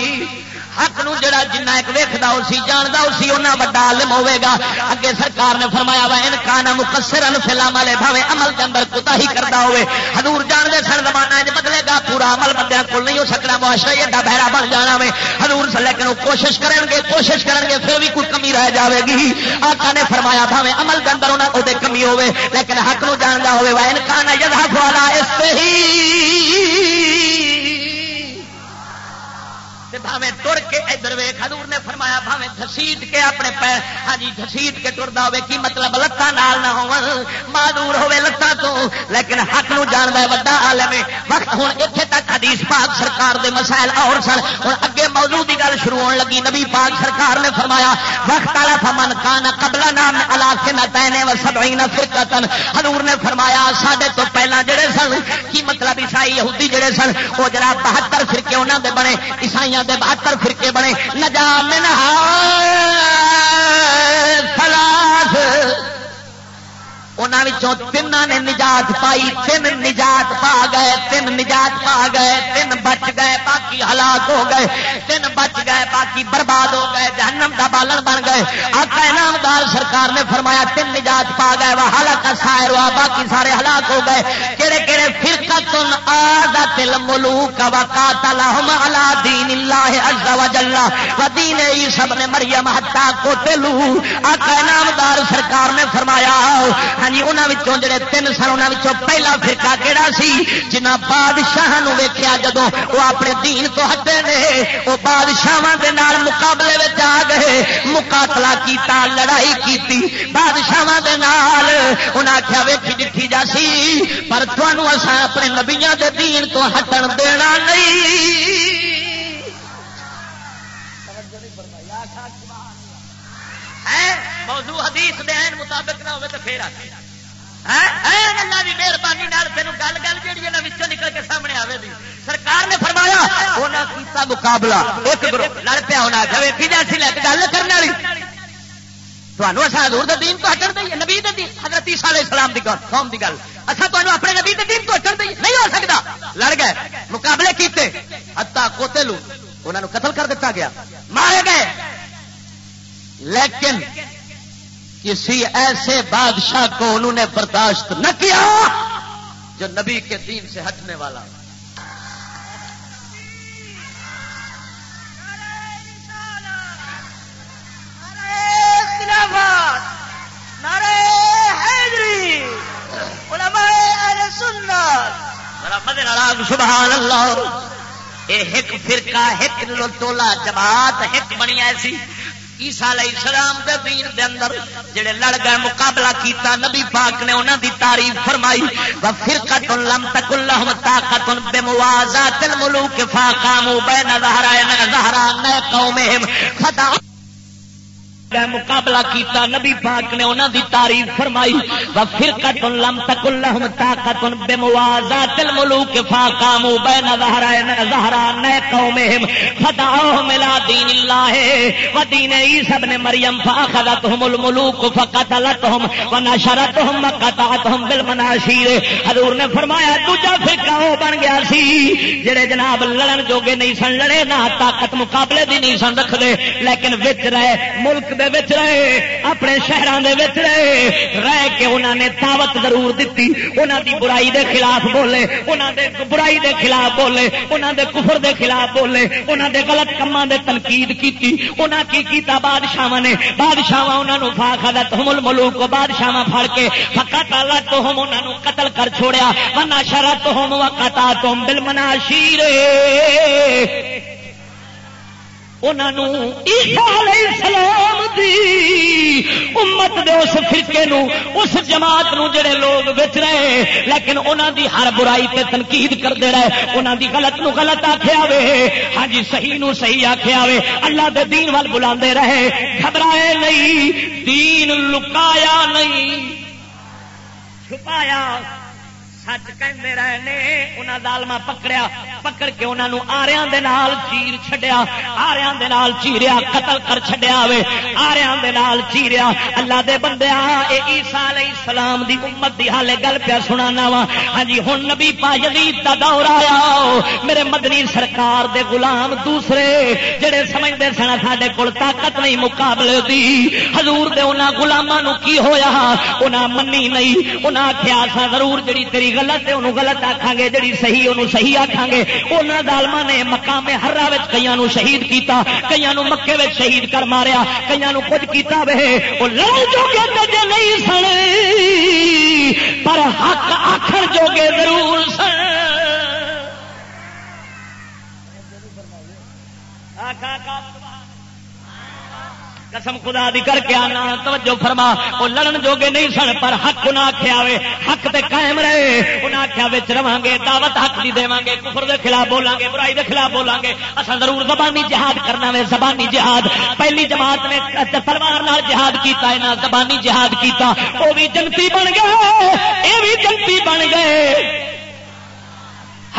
حق نو جڑا جنہ ایک ویکھدا اسی جاندا اسی انہاں بڑا عالم ہوے گا۔ اگے سرکار نے فرمایا وا ان کان مقصرن فی العمل بھاوے عمل دے اندر کوتاہی کردا ہوے حضور جان دے سن زمانہ وچ بدلے گا، پورا عمل بندیاں کول نہیں ہو سکدا، معاشرہ ایڈا بہرا بن جانا وے۔ حضور صلی اللہ علیہ وسلم کوشش کرن گے، کوشش کرن گے، پھر بھی کوئی کمی رہ جاوے گی۔ آقا نے فرمایا بھاوے عمل دے اندر انہاں دے کمی ہوے لیکن حق نو جاندا ہوے وا ان کان یذهب علی استہی بھاوے تر کے ادھر ویخ حضور نے فرمایا بھاوے گسیٹ کے اپنے پیر۔ ہاں جی گسیٹ کے ٹرتا ہوے، کی مطلب؟ لتان نہ ہو معذور ہوے لتان تو۔ لیکن حق نو جانتا ہے، وڈا عالم ہے۔ وقت ہوں اتنے تک حدیث پاک سرکار دے مسائل اور سن۔ ہوں اگے موضوع کی گل شروع ہونے لگی۔ نبی پاک سرکار نے فرمایا، وقت والا فمن کان قبل نام علاقے نہ تینے و سبعین فرقتن حضور نے فرمایا، ساڈے تو پہلا جڑے سن، کی مطلب عیسائی یہودی جڑے سن وہ جڑا بہتر فرقے انہوں دے بنے، عیسائیاں دے بہتر فرقے بنے۔ نجا منہا فلاس۔ انہوں تین نے نجات پائی تین نجات پا گئے تین نجات پا گئے تین بچ گئے، باقی ہلاک ہو گئے تین بچ گئے، باقی برباد ہو گئے، جہنم کا بالن بن گئے۔ آقا انعامدار سرکار نے فرمایا تین نجات پا گئے وہ ہلاک سائر ہوا، باقی سارے ہلاک ہو گئے۔ کہڑے کہڑے فرقہ تن آدھا تل ملوک وقات لہم علا دین اللہ عز و جل۔ و دین ای سب نے مریم حتا کو تلو آقا انعامدار سرکار نے فرمایا ہاں جی انہوں جڑے تین سن انہوں پہلا فرقہ کہڑا سی جنہ بادشاہ ویخیا جدو وہ اپنے دین تو ہٹے نے وہ بادشاہ نال مقابلے میں آ گئے مقاتلہ کیتا لڑائی کی بادشاہ انہیں آخیا ویکھی ڈٹھی جا سی پر تمہوں اصا اپنے نبیا کے دین تو ہٹن دینا نہیں موضوع حدیث دے مطابق نہ ہوئے تو پھر آ ہاں؟ اللہ کی مہربانی تین گل گل جہی ہے نا جی نکل کے سامنے آئے گی سرکار نے فرمایا کیتا مقابلہ۔ ایک گروپ لڑ پیا ہونا ویکھی جیسی لے گل کرنے والی۔ تمہوں اصل حضور دین تو ہٹن دئیے نبی دین حضرت عیسیٰ علیہ السلام دی گل قوم دی گل۔ اصل تمہیں اپنے نبی دین تو ہٹن دئیے نہیں ہو سکتا لڑ گئے، مقابلے کیتے۔ ہتا کوتے لو انہوں قتل کر دیتا گیا۔ مارے گئے۔ لیکن کسی ایسے بادشاہ کو انہوں نے برداشت نہ کیا جو نبی کے دین سے ہٹنے والا سبحان اللہ۔ ایک فرقہ ایک ٹولا جماعت ایک بنی ایسی۔ عیسا علیہ السلام دے دین دے اندر جڑے لڑ گئے، مقابلہ کیتا، نبی پاک نے انہاں دی تعریف فرمائی و فرقۃ لم تک اللہم طاقت بموازات الملوک فاقاموا بین ظهران ظهران قومہم فدعوا مقابلہ کیتا، نبی پاک نے انہوں دی تعریف فرمائی و فرقت لم تکن لهم طاقت بموازات الملوك فقاموا بين ظهرين ظهران قومهم فدعوهم الى دين الله ودين عيسى ابن مريم فاخذتهم الملوك فقتلتهم ونشرتهم وقطعتهم بالمناشير حضور نے فرمایا، دوجا فرقہ وہ بن گیا سی، جڑے جناب لڑن جوگے نہیں سن، لڑے نہ، طاقت مقابلے دی نہیں سن رکھ دے لیکن وچ رہے ملک دے وچ رہے، اپنے شہروں دے وچ رہے۔ رہ کے انہوں نے دعوت ضرور دیتی انہوں دی برائی دے خلاف بولے انہوں دے برائی دے خلاف بولے انہوں دے کفر دے خلاف بولے انہوں دے غلط کاموں دے تنقید کیتی۔ انہوں کی کیتا بادشاہ نے بادشاہ انہوں فاخدت ہم الملوک بادشاہ پھڑ کے فقط اللہ تو ہم انہوں قتل کر چھوڑیا۔ ورنہ شرط ہم وقت تم بل منا شیرے سلام دی امت دے اس فرقے نو، اس جماعت نو جڑے لوگ بچ رہے لیکن انہوں دی ہر برائی تے تنقید کرتے رہے انہوں دی غلط نو غلط آخیا وے۔ ہاں جی صحیح نو صحیح آخیا وے۔ اللہ دے دین وال بلا رہے۔ گھبرائے نہیں، دین لکایا نہیں۔ چھپایا سچ کہتے رہے انہیں دالما پکڑیا، پکڑ کے انہوں آریا چیر چڈیا آریا چیریا قتل کر چڈیا وے آریا چیریا۔ اللہ دے بندے اے عیسیٰ علیہ السلام دی امت دی حالے گل پیا سنا وا۔ ہاں جی ہوں نبی پا یزید دا دور آیا۔ میرے مدنی سرکار دے غلام دوسرے، جڑے سمجھتے سن ساڈے کول طاقت نہیں مقابلے دی، حضور دے انہاں غلاماں کی ہویا؟ انہاں منی نہیں۔ انہاں آخیا سا ضرور جڑی تیری غلط ہے، انہوں غلط آکھاں گے جڑی صحیح انہوں صحیح آکھاں گے انہاں ظالماں نے مقام ہرا وچ کئیاں نو شہید کیتا، کئیاں نو مکے وچ شہید کر ماریا، کئیاں نو کچھ کیتا وے۔ او لڑ جو گے تے نہیں سن پر حق آکھن جو گے ضرور قسم خدا دی کر کے آنا، توجہ فرما، وہ لڑن جوگے نہیں سن، پر حق نہ آخیا وے حق تے قائم رہے۔ انہیں آخیا بچ رہا گے دعوت حق دی دے گے کفر دے خلاف بولیں گے برائی دے خلاف بولیں گے اصل ضرور زبانی جہاد کرنا وے، زبانی جہاد۔ پہلی جماعت نے تلوار جہاد کیتا ہے نا زبانی جہاد کیتا۔ وہ بھی جنتی بن گئے یہ بھی جنتی بن گئے۔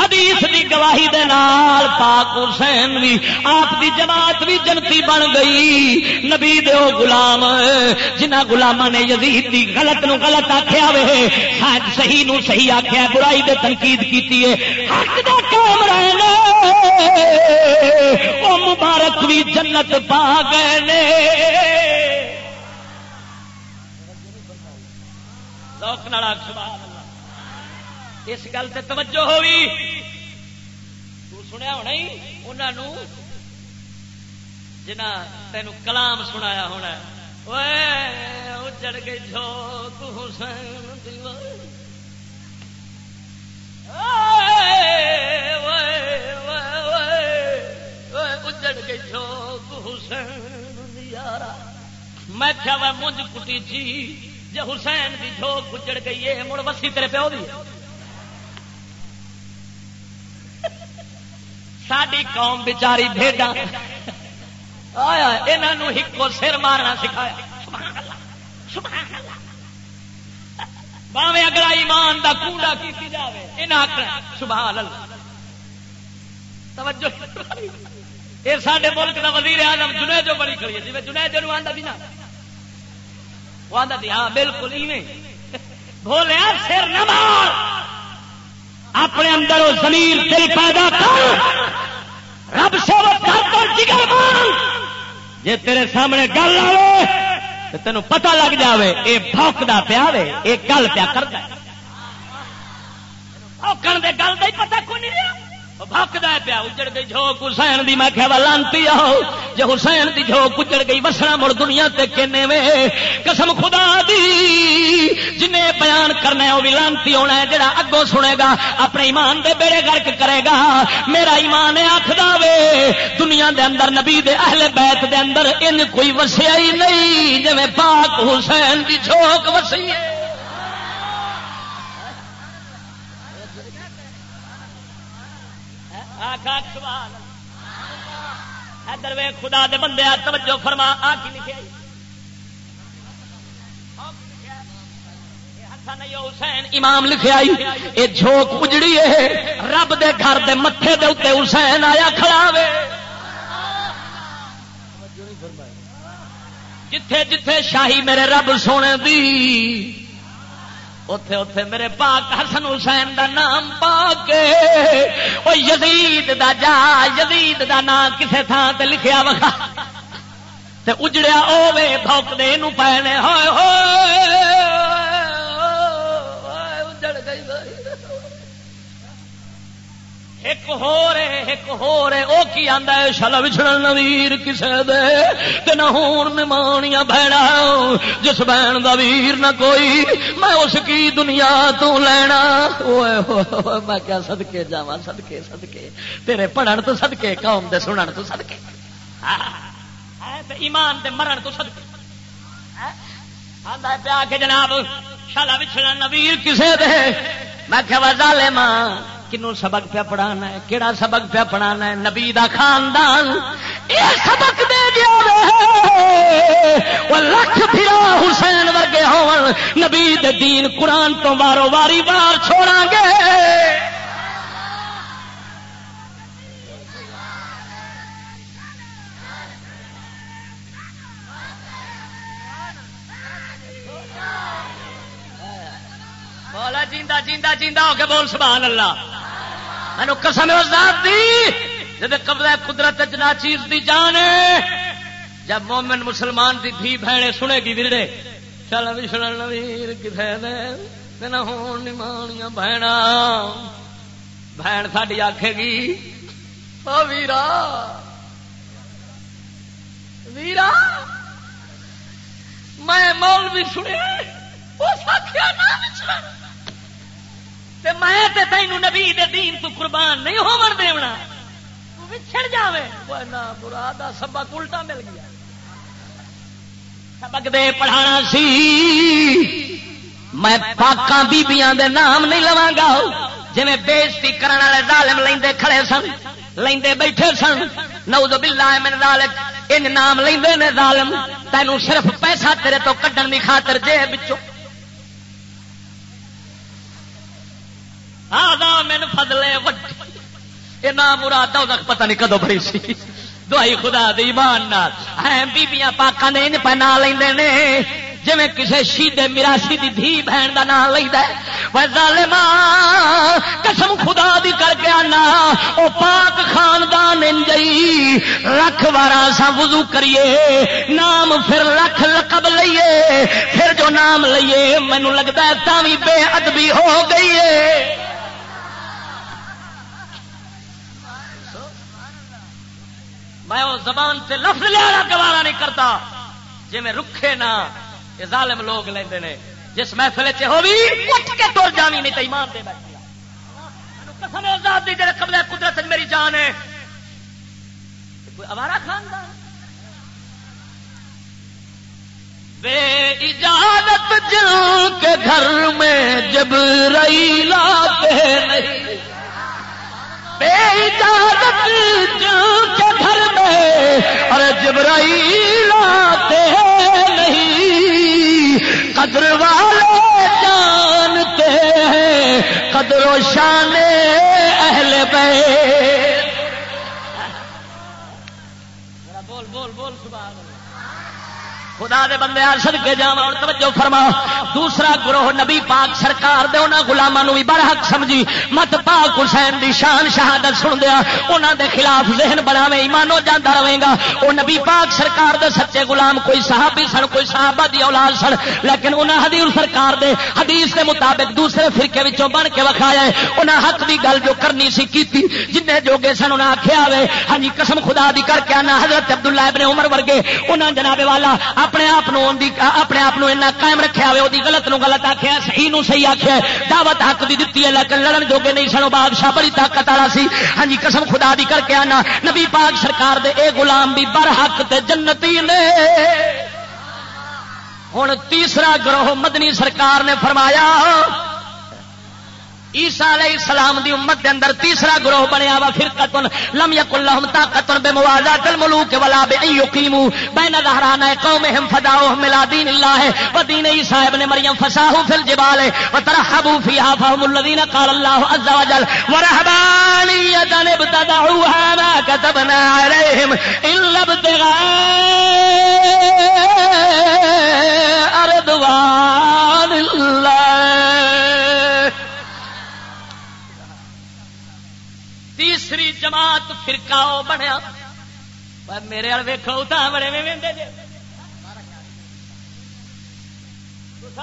حدیث دی گواہی دے نال پاک حسین بھی آپ دی جماعت بھی جنتی بن گئی۔ نبی دے او غلام، جنہ غلاماں نے یزید دی غلط نو غلط آکھیا وے سچ صحیح نو صحیح آکھیا، برائی دے تنقید کیتی ہے۔ حق دا کام رہنا او مبارک بھی جنت پا گئے نے۔ ذوق نال سبحان اس گل سے توجہ ہوئی۔ تو سنیا ہونا ہی انہوں جنا تین کلام سنایا ہونا اجڑ گئی جھوک حسین اجڑ گئی جھوک حسین میں کیا مجھ کٹی چی جی حسین کی جھوک اجڑ گئی ہے مڑ وسی تیرے پیو دی ساری قوم بچاری بھیڈا آیا یہاں ہکو سر مارنا سکھایا۔ باوے اگلا ایمان دا کوڑا کی جائے یہاں سبحان اللہ۔ توجہ۔ یہ سارے ملک کا وزیر آدم جنہ جو بڑی کری جی جنہ جو آتا بھی نا۔ وہ آتا تھی ہاں بالکل ہی بولیا سر نہ مار۔ اپنے اندر وہ زمین دل پیدا کر۔ رب سے جگر مان جی تیرے سامنے گل آئے تو تینوں پتہ لگ جاوے، اے بھوکدا پیا یہ گل پیا کرتا بھوکن دے گل کا ہی پتا کو نہیں بکدا پیا، اجڑ گئی جھوک، حسین دی میں کہ لانتی آؤ۔ جی حسین دی جھوک اجڑ گئی، وسنا مڑ دنیا تے کنے وے؟ قسم خدا دی جن بیان کرنا ہے وہ بھی لانتی ہونا ہے، جڑا اگوں سنے گا، اپنے ایمان دے بیڑے گرک کرے گا۔ میرا ایمان آخر وے۔ دنیا دے اندر، نبی دے اہل بیت دے اندر، ان کوئی وسیا ہی نہیں جی پاک حسین دی جھوک وسی ہے۔ ادھر خدا دے بندے توجہ فرما، آ کی لکھے حسین امام لکھے آئی یہ جھوک اجڑی ہے۔ رب دے گھر دے متے دے اتنے حسین آیا کھڑا وے۔ جتھے جتھے شاہی میرے رب سونے دی۔ اتے اتے میرے پاک حسن حسین دا نام پا کے وہ یزید دا جا، یزید دا نام کسے تھان تے لکھیا وکھا تے اجڑیا اوے بھوک دے نو پینے ہوئے ہوئے ایک ہو رہے ایک ہو رہے وہ کی آدھا ہے شل بچھڑ نویر کسے دے۔ تے نہ ہون نمانیاں بہنا جس بہن دا ویر نہ کوئی، میں اس کی دنیا تو لینا۔ میں کیا سدکے جا سدکے سدکے تیرے پڑھن تو سدکے قوم دے سنن تو سدکے ہاں۔ ایمان دے مرن تو سدکے آدھا ہاں۔ پیا کے جناب، شالا بچھڑا نویر کسے دے۔ میں کیا وزا لے ماں کنو سبق پیا پڑھانا ہے؟ کہڑا سبق پیا پڑھانا ہے؟ نبی دا خاندان یہ سبق دے وہ لکھ پھرا حسین ورگے ہون۔ نبی دے دین قرآن تو وارو واری بار چھوڑا گے۔ جیندا جیندا جیندا ہو کے بول سبحان اللہ۔ مینو قسم ذات دی جب قبضہ قدرت چنا چیز دی جان جب مومن مسلمان دی دھی بہنے سنے گی ورڑے چل بھی سن ویر کتنے نہ ہون نمانیاں بہن بہن ساری آخے گی۔ او ویرا۔ ویرا۔ میں مول بھی سنے اس آخیا نہ میں تینوں نبی دے دین تو قربان نہیں ہو دینا وچھڑ جاوے۔ برا دا سبق الٹا مل گیا۔ سبق دے پڑھانا سی۔ میں پاکاں بیبیاں دے نام نہیں لواں گا جی بےزتی کرنے والے ظالم لیندے کھڑے سن، لیندے بیٹھے سن۔ نعوذ باللہ من ذالک۔ ان نام لیندے نے ظالم۔ تینوں صرف پیسہ تیرے تو کڈن دی خاطر جیب وچوں من فضلے یہ نام مراد تک پتہ نہیں کدو بڑی سی۔ دوائی خدا دی مان بیبیاں پاکاں نے پہ نا لے جی کسی شیدے میراسی دی دھی بہن کا نام لینا ظالما قسم خدا دی کر کے آنا۔ وہ پاک خاندان انجئی لکھ بارہ سا وضو کریے۔ نام پھر لکھ لقب لئیے۔ پھر جو نام لئیے مینو لگتا ہے تھی بے ادبی ہو گئی ہے۔ میں وہ زبان سے لفظ لیا گوارا نہیں کرتا۔ جی میں رکھے نا، یہ ظالم لوگ لیندے نے۔ جس محفل ہوگی اٹھ کے تر جانی، نہیں تو ایمان دے بیٹھے۔ جی قبل قدرت میری جان ہے۔ کوئی اوارا خاندان؟ بے اجازت جل کے گھر میں جب رئی لاتے نہیں۔ بے اجازت جل کے گھر میں ارے جبرائیل آتے نہیں، قدر والے جانتے ہیں، قدر و شان اہل بے خدا دے بندے سد کے جا اور توجہ فرما۔ دوسرا گروہ نبی پاک سرکار دے، انہاں غلاماں بھی بڑا حق سمجھی۔ مت پاک حسین دی شان شہادت سن دیا۔ انہاں دے خلاف ذہن بناوے، ایمانو جاندا رہے گا۔ او نبی پاک سرکار دے سچے غلام، کوئی صحابی سن، کوئی صحابہ دی اولاد سن۔ لیکن انہاں حدیث سرکار دے، حدیث دے مطابق دوسرے فرقے وچوں بن کے وکھایا ہے۔ انہاں حق دی گل جو کرنی سی کیتی جنے جوگے سن انہاں آکھیا وے ہاں جی قسم خدا دی کر کے انا حضرت عبداللہ ابن عمر ورگے۔ انہاں جناب والا اپنے آپ اپنے آپ قائم رکھا ہوئے وہی گلت نو غلط آخیا صحیح نو صحیح آخیا دعوت حق دی دیتی ہے، لیکن لڑن جوگے نہیں سنو بادشاہ بڑی طاقت والا سی۔ ہاں جی قسم خدا دی کر کے آنا۔ نبی پاک سرکار دے اے غلام بھی بر حق تے جنتی نے۔ ہوں تیسرا گروہ مدنی سرکار نے فرمایا عیسا علیہ السلام دی امت دے اندر تیسرا گروہ بنیا وا فرقتن، لم یکن لهم طاقت بموازات الملوک ولا بان يقيموا بين ظهران قومهم فداوهم الى دين الله ودين عيسى ابن مريم فساهوا في الجبال وترحبوا فيها فهم الذين قال الله عز وجل ورهبانية ابتدعوها ما كتبنا عليهم الا ابتغاء رضوان الله تیسری جماعت فرقہ وہ بنیا میرے وال ویکو تو بڑے میں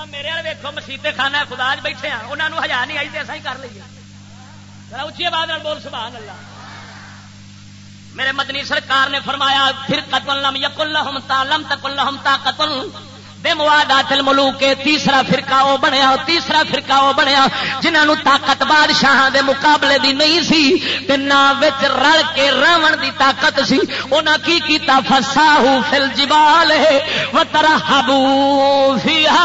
میرے وال ویکو مسیطے خانہ خدا بیٹھے ہیں انہوں نے ہزار نہیں آئی تو ایسا ہی کر لیے اچھی آواز بول سبحان اللہ میرے مدنی سرکار نے فرمایا پھر قتل لم یقل لهم تا لم تقل لهم طاقت بے موادات الملوک کے تیسرا فرقہ وہ بنیا، تیسرا فرقہ وہ بنیا جنہوں طاقت بادشاہ دے مقابلے دی نہیں سی، تے نہ وچ رل کے راون دی طاقت سی۔ انہاں کی کیتا؟ فساہو فل جبال ہے وترحبو فیھا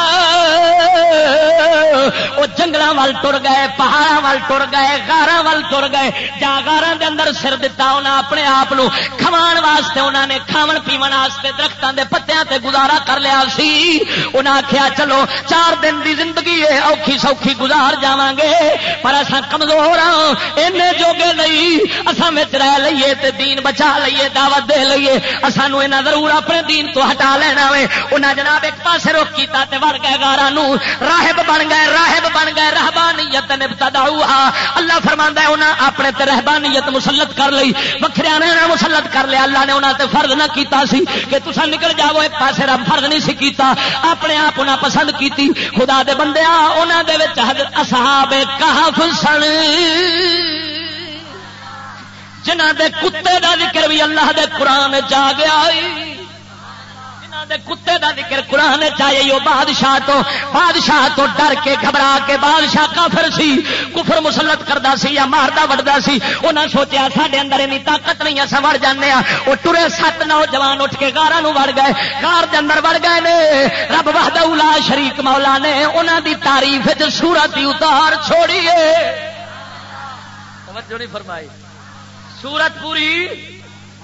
او جنگلاں وال ٹر گئے، پہاڑاں وال ٹر گئے، غاراں وال ٹر گئے۔ جا غاراں دے اندر سر دتا، انہاں اپنے آپ نو کھوان واسطے، انہاں نے کھاون پیون واسطے درختاں دے پتیاں تے گزارا کر لیا سی۔ انہیں آخیا چلو، چار دن دی زندگی ہے، اوکھی سوکھی گزار جا گے پر اصا کمزور ہاں این جوگے نہیں اصا رہ لیے تے دین بچا لیے دعوت دے لیے سانو یہاں ضرور اپنے دین تو ہٹا لینا وے. انہیں جناب ایک پاس روک کیا وڑ گئے گارا راہب بن گئے، راہب بن گئے، رہبانیت اللہ فرما ہے انہیں اپنے تے رہبانیت مسلط کر لی وکریا نے مسلط کر لیا، اللہ نے انہوں نے فرض نہ کیتا سی کہ تسا نکل جاؤ، ایک پاسے رب فرض نہیں سی کیتا اپنے آپ انہیں پسند کیتی۔ خدا دے بندے انہوں دے اصحاب کہف سن۔ جنہ دے کتے دا ذکر بھی اللہ دے قرآن جا گیا۔ کتے دا ذکر قرآن چاہیے بادشاہ تو بادشاہ تو ڈر کے گھبرا کے بادشاہ کافر سی، کفر مسلط کرتا سی یا مارتا وڑتا سی انہیں سوچا سڈے اندر این طاقت نہیں اصا وڑ جانے ہاں۔ وہ ٹرے سات نوجوان اٹھ کے گارا وڑ گئے گار کے اندر وڑ گئے نے۔ رب وحدہ شریک مولا نے انہوں دی تعریف سورت اتار چھوڑیے توجہ نہیں فرمائی۔ سورت پوری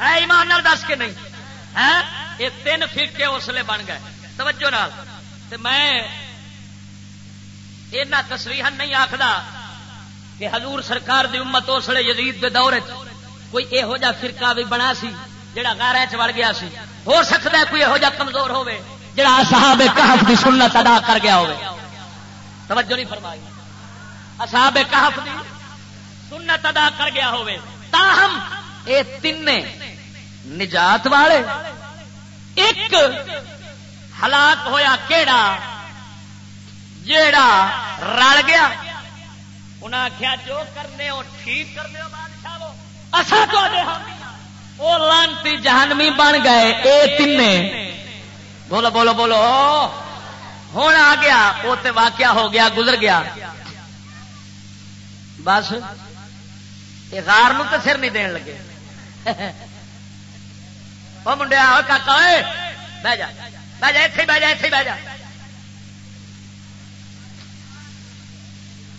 ہے ایمان دس کے نہیں ہے یہ تین فیقے اسلے بن گئے۔ توجہ نال۔ میں تصریح نہیں آخر کہ حضور سرکار دی امت اسلے یزید کے دور کوئی یہو جا فرقہ بھی بنا سی جڑا گارے چڑ گیا سی۔ ہو سکتا ہے کوئی یہو جا کمزور ہوے جڑا صاحب کہف کی سنت ادا کر گیا ہوے توجہ نہیں فرمائی۔ اصحاب کہف دی سنت ادا کر گیا ہوے تاہم، اے تین نجات والے ایک ہلاک ہویا کیڑا جیڑا رل گیا؟ انہیں آخیا جو کرنے ہو، ٹھیک کرنے ہو، بادشاہ وہ ہاں ہاں۔ لانتی جہنمی بن گئے، اے تین بولو بولو بولو۔ ہوں آ گیا وہ تو واقعہ ہو گیا، گزر گیا۔ بس یہ غار تو سر نہیں دین لگے۔ [LAUGHS] وہ منڈیا کاکا بہ جا۔ بہ جا اتے بہ جا اتے بہ جا۔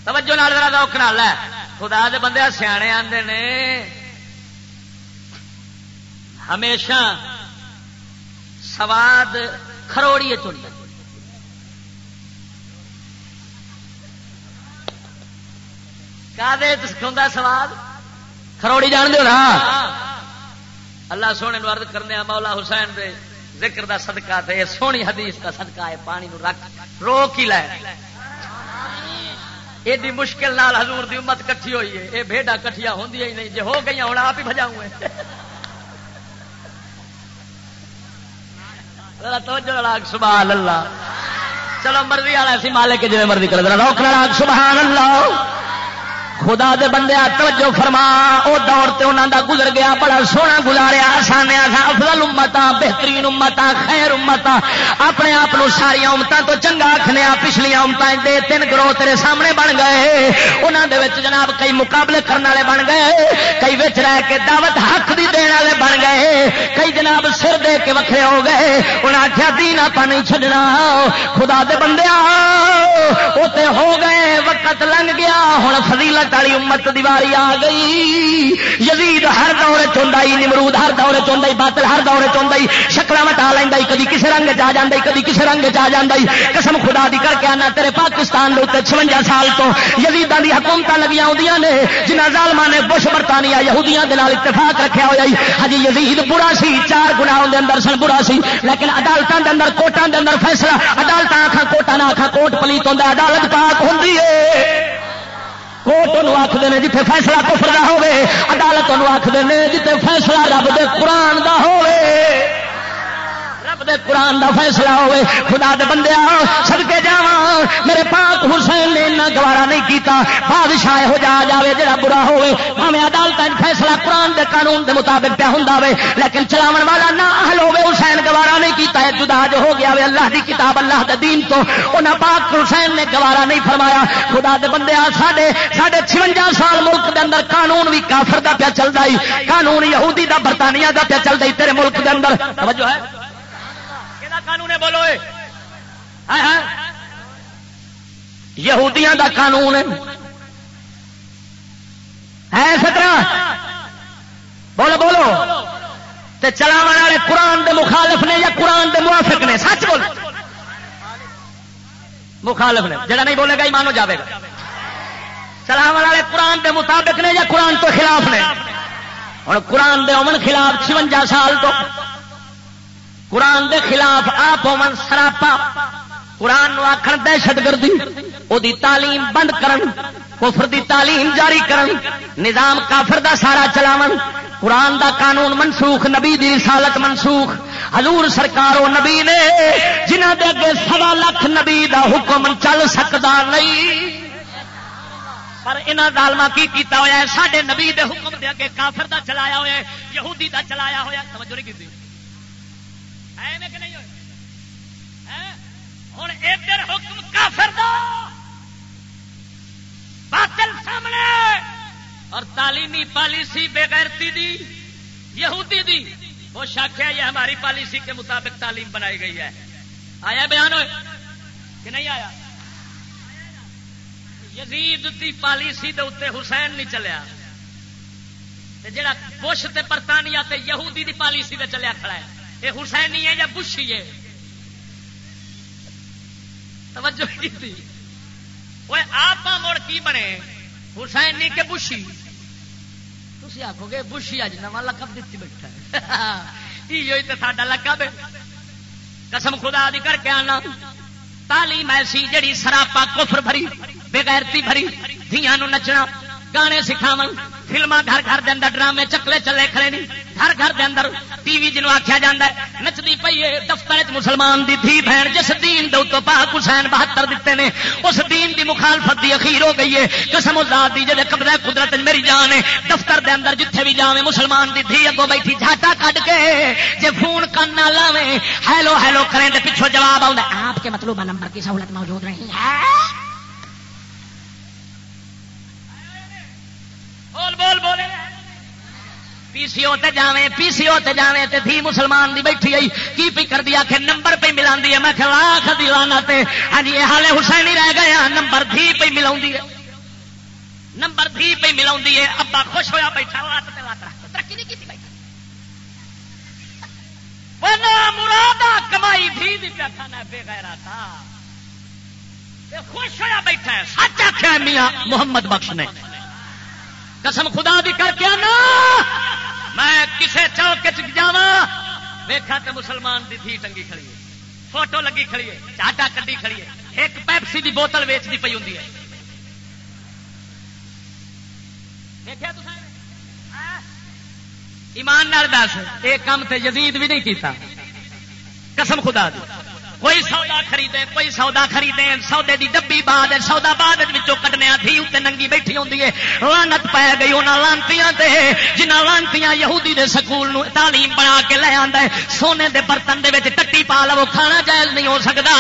توجہ نال ذرا روک نال ہے خدا دے بندے سیانے آتے نے۔ ہمیشہ سواد کھروڑی چلتا کا سواد؟ کھروڑی جان دو نا؟ اللہ سونے نو ارد کرنے مولا حسین دے ذکر دا صدقہ تے سونی حدیث دا صدقہ ہے، پانی نو رکھ روک ہی لے۔ ایڈی مشکل نال حضور دی امت کٹھی ہوئی ہے۔ یہ بھیڈا کٹھیا ہوندی ہی نہیں، جے ہو گئی ہوں آپ ہی بجاؤں سبحان اللہ چلو مرضی والا سی مالک جی مرضی کر روک سبحان اللہ خدا دے بندے توجہ فرما وہ دور تے انہوں دا گزر گیا، بڑا سونا گزاریا آسانیا افضل امت بہترین امت خیر امت اپنے آپ ساریا امتوں تو چنگا آخنے پچھلیا امت دے تین گروہ تیرے سامنے بن گئے انہوں دے وچ جناب کئی مقابلے کرنے والے بن گئے، کئی وچ رہ کے دعوت حق دی دین والے بن گئے، کئی جناب سر دے کے وکھرے ہو گئے انہیں آخیا دین آپ نہیں چڈنا خدا دے بندے وہ ہو گئے، وقت لنگ گیا ہوں فضیلت والی امت دیواری آ گئی۔ یزید ہر دور چاہیے نمرود ہر دور چاہیے باطل ہر دور چاہیے شکل مٹا لینا کدی کسی رنگ چ آ جا کدی کسی رنگ چ آ جا قسم خدا دی کر کے آنا تیرے پاکستان کے اتنے چونجا سال تو۔ یزیدان دی حکومت لگی آدی نے جنہ ظالما نے بش برطانیہ یہودیاں دے اتفاق رکھا ہوا ہجی ہاں یزید برا سی، چار گنا اندر سن برا سی، لیکن عدالتوں کے اندر کوٹان کے اندر فیصلہ عدالت آخا کوٹا نہ آخا کوٹ پلیت ہوں عدالت پاک ہوں کوٹ ان آخر نے جیتے فیصلہ کفر کا ہوے عدالت آخر نے جیتے فیصلہ رب دے قرآن کا ہوے رب دے قرآن دا فیصلہ ہوئے، خدا دے بندے سدکے جا میرے پاک حسین نے اتنا گوارا نہیں کیتا، بادشاہ ہو جا جائے جا برا ہوئے ہمیں عدالت فیصلہ قرآن دے قانون دے مطابق پہ ہوں لیکن چلاو والا نہ حل ہوے حسین گوارا نہیں کیتا ہے جدا جو ہو گیا اللہ دی کتاب، اللہ دے دین تو۔ انہیں پاک حسین نے گوارا نہیں فرمایا، خدا دے بندے ساڈے ساڈے چونجا سال ملک دے اندر قانون بھی کافر دا پیا چلتا ہی قانون یہودی دا، برطانیہ دا پیا چلتا تیرے ملک دے اندر۔ توجہ ہے؟ قانون ہے، بولو یہودیاں دا قانون ہے۔ سترا بولو بولو۔ تے چلاو والے قرآن دے مخالف نے یا قرآن دے موافق نے؟ سچ بول۔ مخالف نے۔ جڑا نہیں بولے گا ہی مانو جاوے گا۔ چلاو والے قرآن دے مطابق نے یا قرآن تو خلاف نے؟ اور قرآن دے امن خلاف چونجا سال تو قرآن دے خلاف آپ سراپا۔ قرآن نو آخر دہشت گردی، او دی تعلیم بند کرن، کفر دی تعلیم جاری کرن، نظام کافر دا سارا چلاون۔ قرآن دا قانون منسوخ، نبی دی رسالت منسوخ۔ حضور سرکار و نبی نے جنہ دے اگے سوا لاکھ نبی دا حکم چل سکتا نہیں۔ پر انہاں ظالما کی کیتا ہویا ہے؟ ساڈے نبی دے حکم دے اگے کافر دا چلایا ہویا ہے، یہودی دا چلایا ہویا ہے۔ توجہ نہیں کیتی ہے کہ نہیں ہوئے؟ ہوں ادھر حکم کافر دا، باطل سامنے، اور تعلیمی پالیسی بےغیرتی دی، یہودی دی۔ وہ شاخیا یہ ہماری پالیسی کے مطابق تعلیم بنائی گئی ہے۔ آیا بیان ہوئے؟ کہ نہیں آیا؟ یزید دی پالیسی دے اتنے حسین نہیں چلیا۔ جڑا بش تے برطانیہ تے یہودی دی پالیسی دے چلیا کھڑا ہے۔ یہ حسینی ہے یا بشی ہے؟ توجہ کی تھی وہ آپ مڑ کی بنے؟ حسین نہیں کہ بشی؟ تھی آخو گے بشی اج نواں لقب دیتی بیٹھا ہے۔ [LAUGHS] یہ تو ساڈا لقب ہے۔ قسم خدا دی کر کے آنا۔ تعلیم ایسی جڑی سراپا کفر بھری بےغیرتی بھری دیا نچنا، گانے سکھاو فلما گھر گھر دے اندر ڈرامے چکلے چلے کھڑے نہیں۔ ہر گھر دے اندر ٹی وی جنوب آخیا جا نچتی پی ہے دفتر مسلمان دی دھی بہن، جس دین دے تو پاک حسین بہتر دیتے نے، اس دین دی مخالفت دی اخیر ہو گئی ہے۔ قسم ذات دی جے قبضہ قدرت میری جان ہے، دفتر دے اندر جتھے بھی جاویں مسلمان دی دھی اگوں بیٹھی جھاٹا کڈ کے، جے فون کن نہ لاویں، ہیلو ہیلو کریں تے پیچھے جواب آوندا آپ کے مطلوبہ نمبر کی سہولت موجود نہیں ہے۔ بول بول بولے۔ پی سی او تے جاویں پی سی او تے جاویں تے تھی مسلمان دی بیٹھی آئی۔ کی پی کر دیا کہ نمبر پہ ملا ہے؟ میں کہ لاکھ دی لانا تے ہاں جی حالے حسین رہ گیا نمبر تھی پہ ملا ہے۔ نمبر تھی پہ ملا ہے۔ ابا خوش ہویا بیٹھا ہاتھ تے لات ترقی نہیں کی بیٹھا۔ مرادا کمائی تھی دی پیا کھانا بے غیرہ تھا۔ خوش ہویا بیٹھا ہے۔ سچ آخیا میاں محمد بخش نے۔ قسم خدا بھی کر کے نا میں کسے چوک جا ویخا تو مسلمان دی تھی ٹنگی کھڑی ہے۔ فوٹو لگی کھڑی ہے چاٹا کڈی کھڑی ہے۔ ایک پیپسی دی بوتل ویچتی پی ہوں دیکھا ایمان دس یہ کام تے یزید بھی نہیں کیتا۔ قسم خدا دی۔ کوئی سودا خریدے، کوئی سودا خریدے، سودے دی ڈبی بعد، سودا بعد کٹنے تھی اتنے ننگی بیٹھی ہوں لانت پی گئی انہوں لانتی جنہ لانتی یہودی دے سکول نو تعلیم بنا کے لے آدھا سونے دے برتن دے وچ ٹٹی پا لو، کھانا جائز نہیں ہو سکتا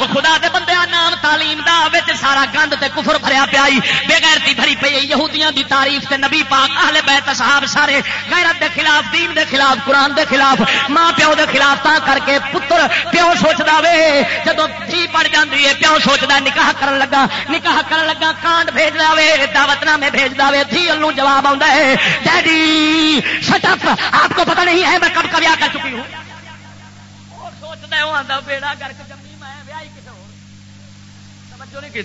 وہ خدا دے بندے نام تعلیم دا وچ سارا گند تے کفر بھریا پیائی بےغیرتی بھری پی یہودیاں دی تعریف تے نبی پاک، اہل بیت صحاب سارے غیرت دے خلاف، دین دے خلاف، قرآن دے خلاف، ماں پیو دے خلاف تا کر کے پتر پیو سوچتا وے جب تھی جی پڑ جاتی ہے، پیو سوچتا نکاح کر لگا۔ نکاح کر لگا، کانڈ بھیج دے دعوت نامے بھیج دے تھی الو جواب آتا ہے، ڈیڈی سٹپ آپ کو پتا نہیں ہے میں کب کبھی کر چکی ہوں۔ سوچتا ہوں آتا بیڑا کر کے جمی، میں کسی توجہ نہیں کی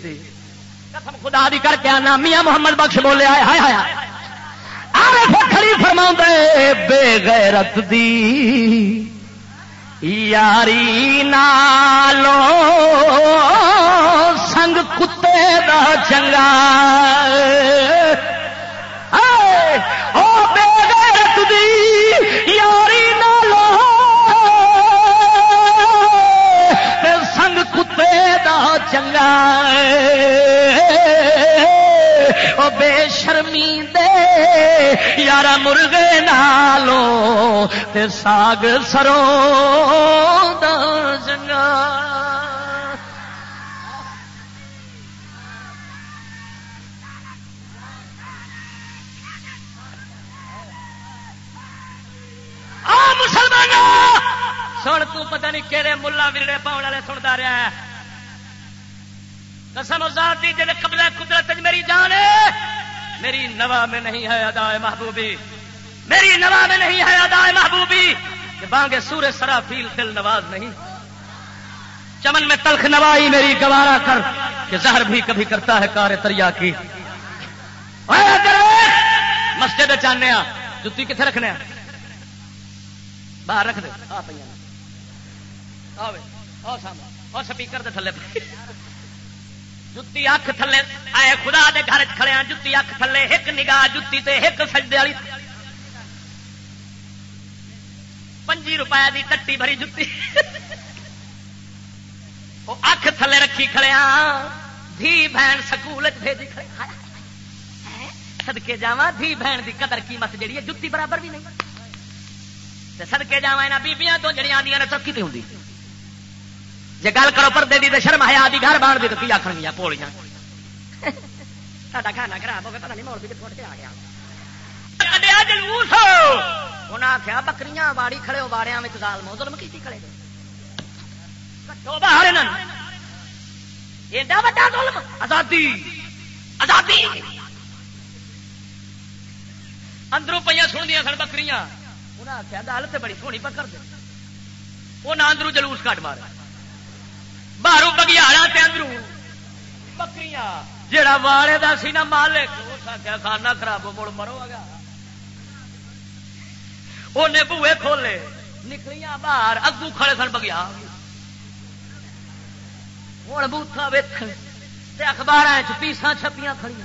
قسم خدا دی کر کے آنا۔ میاں محمد بخش بولے، آئے ہائے ہایا کھڑی فرما بے غیرت دی یاری نالو سنگ کتے دا چنگا بے غیرت دی یاری نالو سنگ کتے دا چنگا بے شرمی دے یار مرغے نالو تے ساگ سرو جنگا۔ مسلمان سن تو پتہ نہیں کہڑے ملا ورڑے پاؤن والے سنتا رہا ہے۔ قسم ذاتی جن قبضہ قدرت میری جان ہے، میری نوا میں نہیں ہے ادائے محبوبی۔ میری نوا میں نہیں ہے ادائے محبوبی۔ کہ بانگے سور سرا فیل دل نواز نہیں۔ چمن میں تلخ نوائی میری گوارا کر، کہ زہر بھی کبھی کرتا ہے کار تریا کی۔ مسجد چاہنے جتی کتنے رکھنے باہر رکھ دے۔ آ پہ سپیکر دے تھلے۔ پہ جتی اکھ تھلے آئے خدا دے گھر کھڑے جتی اکھ تھلے، ایک نگاہ جتی تے ایک سجدے والی۔ پنجی روپئے دی ٹٹی بھری جتی۔ وہ اکھ تھلے رکھی کھڑے دھی بہن سکول بھیجی کھڑے سدکے جا دھی بہن دی قدر قیمت جڑی ہے، جتی برابر بھی نہیں۔ سدکے جا بیبیاں تو جڑی آدی نے ترقی نہیں ہوتی جی گل کرو پردے دی شرم ہے آدھی گھر بان دی تو کی آخر گیا پولیاں۔ ساڈا کھانا خراب ہو گیا پتا نہیں مول بھی آ گیا۔ جلوس! انہیں آخیا بکریاں کھڑے ہو باڑیا میں دال موزل کی کھڑے؟ باہر ایڈا وا ظلم! آزادی! آزادی! اندروں پہ سن دیا سن بکریاں۔ انہیں آخیا گل تو بڑی سونی پکڑ دے۔ وہ نہ اندروں جلوس کٹ مارا باہر بگیاڑا اندروں بکریاں جڑا والے کا سی نا مالک کھانا خراب مڑ مرو گا انہیں بوے کھولے نکلیاں باہر اگو کھڑے سن بگیا ہوں بوتھا ویک اخبار پیسا چھپیاں کھڑی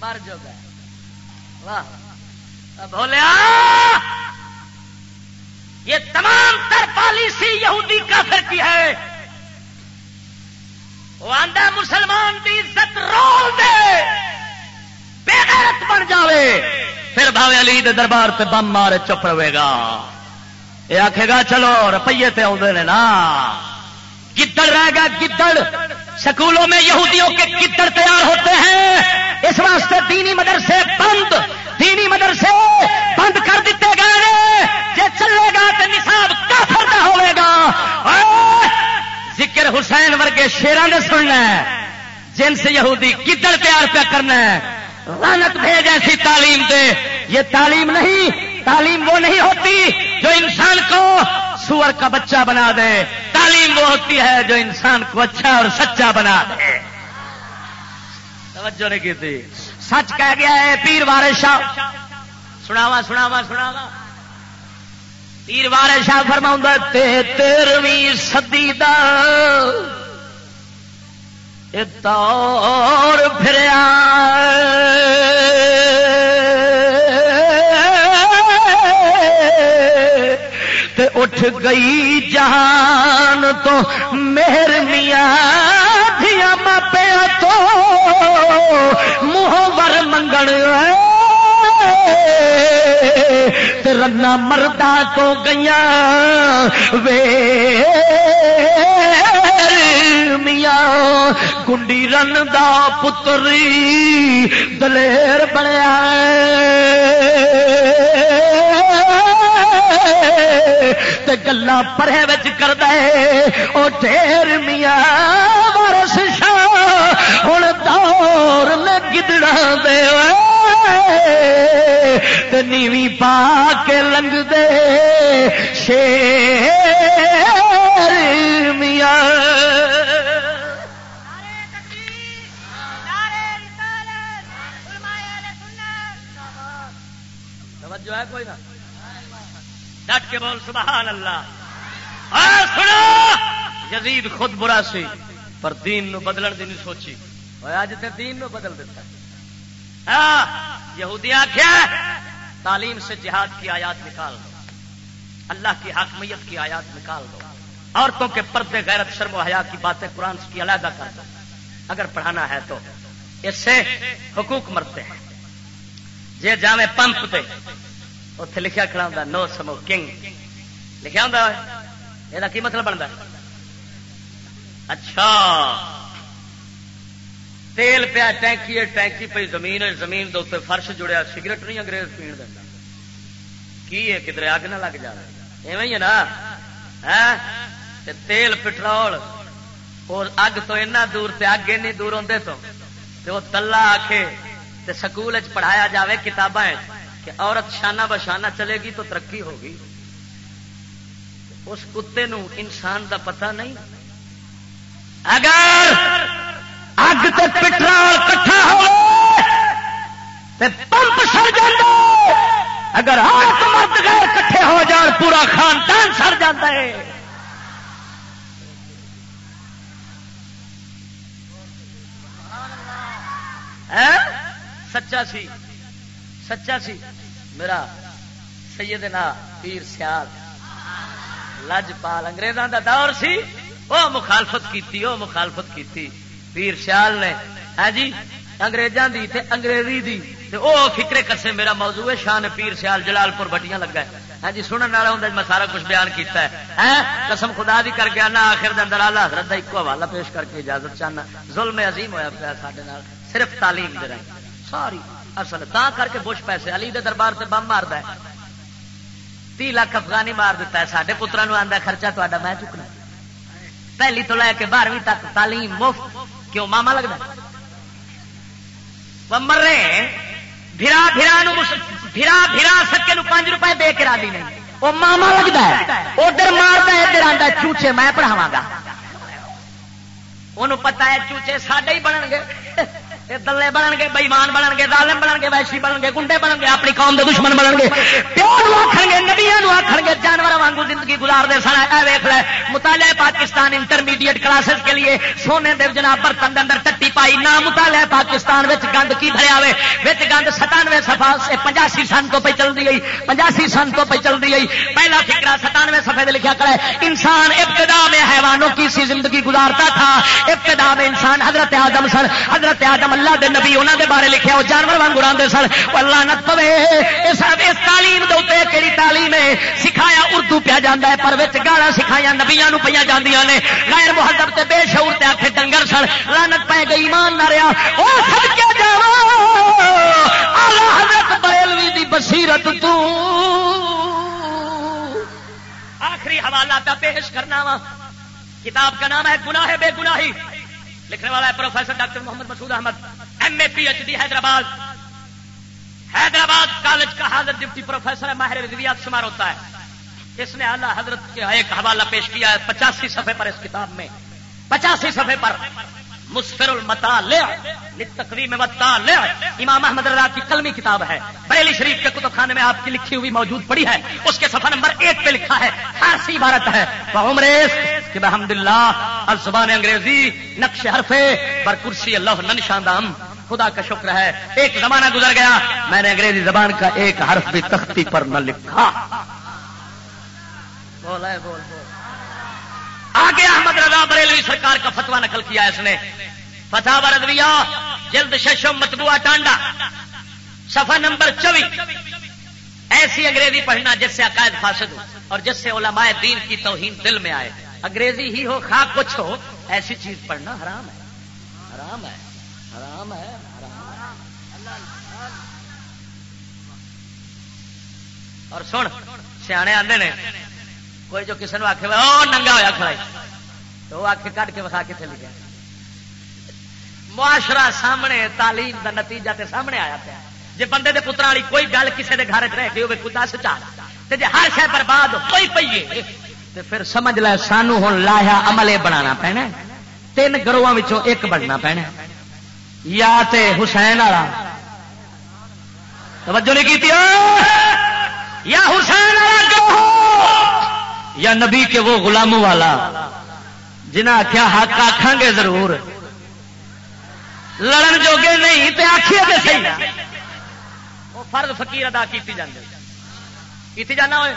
مر جو گئے واہ بولیا یہ تمام تر پالیسی یہودی کافر کی ہے۔ وہ آدھا مسلمان کی عزت رول دے۔ بے غیرت بن جاوے۔ پھر بھاوے علی دے دربار پہ بم مارے چپ رہے گا۔ یہ آخے گا، چلو، روپیے تے آدھے نا۔ گدڑ رہے گا، گدڑ۔ سکولوں میں یہودیوں کے گدڑ تیار ہوتے ہیں۔ اس واسطے دینی مدرسے بند، دینی مدرسے بند کر دیتے گئے۔ جی چلے گا تو نصاب کافر نہ ہوئے گا۔ ذکر حسین ورگے شیران نے سننا ہے۔ جن سے یہودی گدڑ تیار پہ کرنا ہے۔ رانت بھیج ایسی تعلیم دے۔ یہ تعلیم نہیں، تعلیم وہ نہیں ہوتی جو انسان کو سور کا بچہ بنا دے۔ تعلیم وہ ہوتی ہے جو انسان کو اچھا اور سچا بنا دے۔ توجہ نہیں کی تھی۔ سچ کہہ گیا ہے، پیر وار شاہ۔ سناوا سناوا سناوا پیر وار شاہ فرما تیرویں سدی دور پھر اٹھ گئی جان تو، مہر میاں دیا ماپیا تو۔ منہ ور منگن رنا مردا تو گیا وے میاں کنڈی رن دا پتری دلیر بنیا۔ گلا پرے کر دے وہ ٹھیر میاں وارس شاہ ہوں دور میں گدڑا دے نیوی پا کے لنگ دے شیر میاں۔ جو ہے کوئی نہ؟ ڈٹ کے بول سبحان اللہ۔ سنو! یزید خود برا سی، پر دین نو بدلن دی نہیں سوچی۔ اور اج تے دین نو بدل دیتا ہاں یہودی آخیا تعلیم سے جہاد کی آیات نکال دو۔ اللہ کی حاکمیت کی آیات نکال دو۔ عورتوں کے پردے غیرت شرم و حیا کی باتیں قرآن کی علیحدہ کر دو۔ اگر پڑھانا ہے تو۔ اس سے حقوق مرتے ہیں۔ جے جاوے پمپ پہ اتنے لکھا کھڑا ہوں نو سموکنگ لکھا ہوں یہ کی مطلب بنتا اچھا۔ تیل پیا ٹینکی ٹینکی پہ زمین زمین دے فرش جڑیا، سگریٹ نہیں انگریز پی دینا کی ہے؟ کدھر اگ نہ لگ جائے ایویں ہے نا؟ ہاں؟ تیل پٹرول اور اگ تو اینا دور تے اگ اینی دور ہوندے تو وہ تلا آکھے، تے سکول پڑھایا جاوے کتاباں کہ عورت شانہ بشانہ چلے گی تو ترقی ہوگی۔ اس کتے نو انسان دا پتہ نہیں۔ اگر اگ تے پٹرول کٹھا ہو تے پمپ سر جاندے۔ اگر عورت مرد گئے کٹھے ہو جان، پورا خاندان سر جاتا ہے سچا سی سچا سی۔ میرا سیدنا پیر سیال لجپال انگریزوں دا دور سی، وہ مخالفت کیتی، وہ مخالفت کیتی۔ پیر سیال نے ہاں جی اگریزوں دی تے انگریزی دی تے او فکرے کسے میرا موضوع ہے، شان پیر سیال جلال پور بٹیاں لگا ہے۔ ہاں جی سنن والا ہوں میں سارا کچھ بیان کیتا ہے۔ ہاں قسم خدا دی کر گیا نا آخر دے اندر اعلی حضرت دا ایک حوالہ پیش کر کے اجازت چاہنا۔ ظلم عظیم ہویا پیا ساڈے نال، صرف تعلیم دے رہے ساری اصل تا کر کے بش پیسے، علی دے دربار سے بم مارد ہے تی لاکھ افغانی مار دیتا ہے سارے پترا آتا خرچہ تا میں چکنا۔ پہلی تو لے کے بارہویں تک تعلیم مفت۔ کیوں ماما لگتا مرے، بھرا بھرا بھرا بھرا سکے پانچ روپئے دے کے راضی نہیں۔ وہ ماما لگتا ہے ادھر مارتا ہے، ادھر آتا چوچے میں پڑھاوا گا۔ انہوں پتا ہے چوچے ساڈے ہی بنن گے۔ دلے بنن گے بئیمان بنن گے، ظالم بنن گے ویشی بنن گے، گنڈے بنن گے، اپنی قوم دے دشمن بنن گے۔ پیو آخر گے نبیا آخر گے جانور وانگو زندگی گزار دے سن۔ اے ویخ لے، مطالعہ پاکستان انٹرمیڈیٹ کلاسز کے لیے سونے دے جناب برتن دے اندر ٹٹی پائی۔ نہ مطالعہ پاکستان وچ گند کی بھریا ہوئے وچ گند ستانوے سفا سے پچاسی سن تو پہ چل گئی پچاسی سن تو پہ چل گئی پہلا فکرا ستانوے سفے لکھا کرے انسان ابتدا میں حیوانوں کی سی زندگی گزارتا تھا، ابتدا میں انسان حضرت آدم سن، حضرت آدم اللہ دے نبی انہوں دے بارے لکھیا وہ جانور وانگ اڑا سن۔ اللہ نت پوے اس تعلیم دے کہڑی تعلیم ہے؟ سکھایا اردو پیا جانا ہے، پر گالا سکھایا نبیا پہ جاندیاں نے۔ غیر مہذب تے بے شعور تے آخے ڈنگر سن۔ لانت پہ گئی، ایمان نہ رہا وہ سب کے جا حضرت بریلوی دی بصیرت تو۔ آخری حوالہ پہ پیش کرنا وا کتاب کا نام ہے گناہ بے گناہی۔ لکھنے والا ہے professor doctor Muhammad Masood Ahmed M A P H D Hyderabad. Hyderabad college کا حاضر ڈپٹی پروفیسر ہے، ماہر رویات شمار ہوتا ہے۔ اس نے اعلیٰ حضرت کے ایک حوالہ پیش کیا ہے، پچاسی صفحے پر اس کتاب میں۔ پچاسی صفحے پر۔ مسفر المطالع تقویم مطالع امام احمد رضا کی کلمی کتاب ہے۔ بریلی شریف کے کتب خانے میں آپ کی لکھی ہوئی موجود پڑی ہے۔ اس کے صفحہ نمبر ایک پہ لکھا ہے، فارسی عبارت ہے۔ عمریس کہ بحمد اللہ الزبان انگریزی، نقش حرفے بر کرسی اللہ نشاندام خدا کا شکر ہے، ایک زمانہ گزر گیا۔ میں نے انگریزی زبان کا ایک حرف بھی تختی پر نہ لکھا۔ بول بول بول۔ آگے احمد رضا بریلوی سرکار کا فتوا نقل کیا اس نے۔ فتح بردویا جلد ششم متبوا ٹانڈا۔ صفحہ نمبر چوی ایسی انگریزی پڑھنا جس سے عقائد فاسد ہو اور جس سے علماء دین کی توہین دل میں آئے۔ انگریزی ہی ہو خاک کچھ ہو، ایسی چیز پڑھنا حرام ہے۔ حرام ہے۔ حرام ہے۔ اور سن، سیانے آتے نے کوئی جو کسی نے آخ ننگا ہوا کھڑا تو وہ آخ کٹ کے وکھا کے چلی گیا معاشرہ سامنے، تعلیم دا نتیجہ تے سامنے آیا پیا۔ جی بندے دے پترا والی کوئی گل کسی دے گھر رہ گئی ہوگی خدا سچا جی ہر شہ برباد کوئی پیے تے پھر سمجھ لے سانو ہوں لایا عملے بنا پینا تین گروہ ایک بننا پینا یا تے حسین والا۔ توجہ نہیں کی یا حسین والا گروہ! یا نبی کے وہ غلاموں والا جنہیں آخیا حق آخان گے ضرور۔ لڑن جوگے نہیں تو آخیے تو صحیح وہ فرد فقیر ادا کی کی جانا ہوئے۔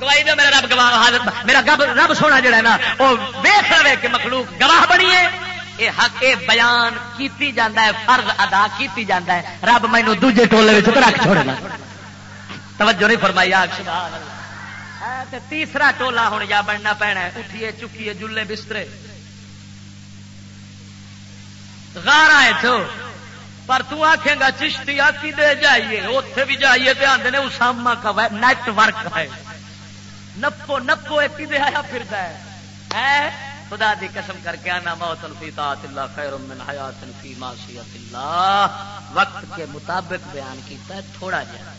گواہی دو میرا رب گواہ ہاں، میرا رب سونا جڑا ہے نا، وہ ویخ رہے کہ مخلوق گواہ بنی ہے۔ یہ حق بیان کیتی جانا ہے فرض ادا کیتی جانا ہے۔ رب مینو دوجے ٹولے رکھ چھوڑنا۔ توجہ نہیں فرمائی، آگ سبحان اللہ۔ تیسرا ٹولا ہوں یا بننا پینا اٹھیے، چکیے، جلے بسترے۔ گارا چو پر تو گا، چشتی کی دے جائیے اتے بھی جائیے تو آدھے نے اسامہ کا نیٹ ورک ہے۔ نپو نپو، ایک آیا پھرتا ہے۔ خدا دی قسم کر کے آنا، موت فی طاعت اللہ خیر من حیات فی معصیت اللہ۔ وقت کے مطابق بیان کیتا ہے، تھوڑا جہا۔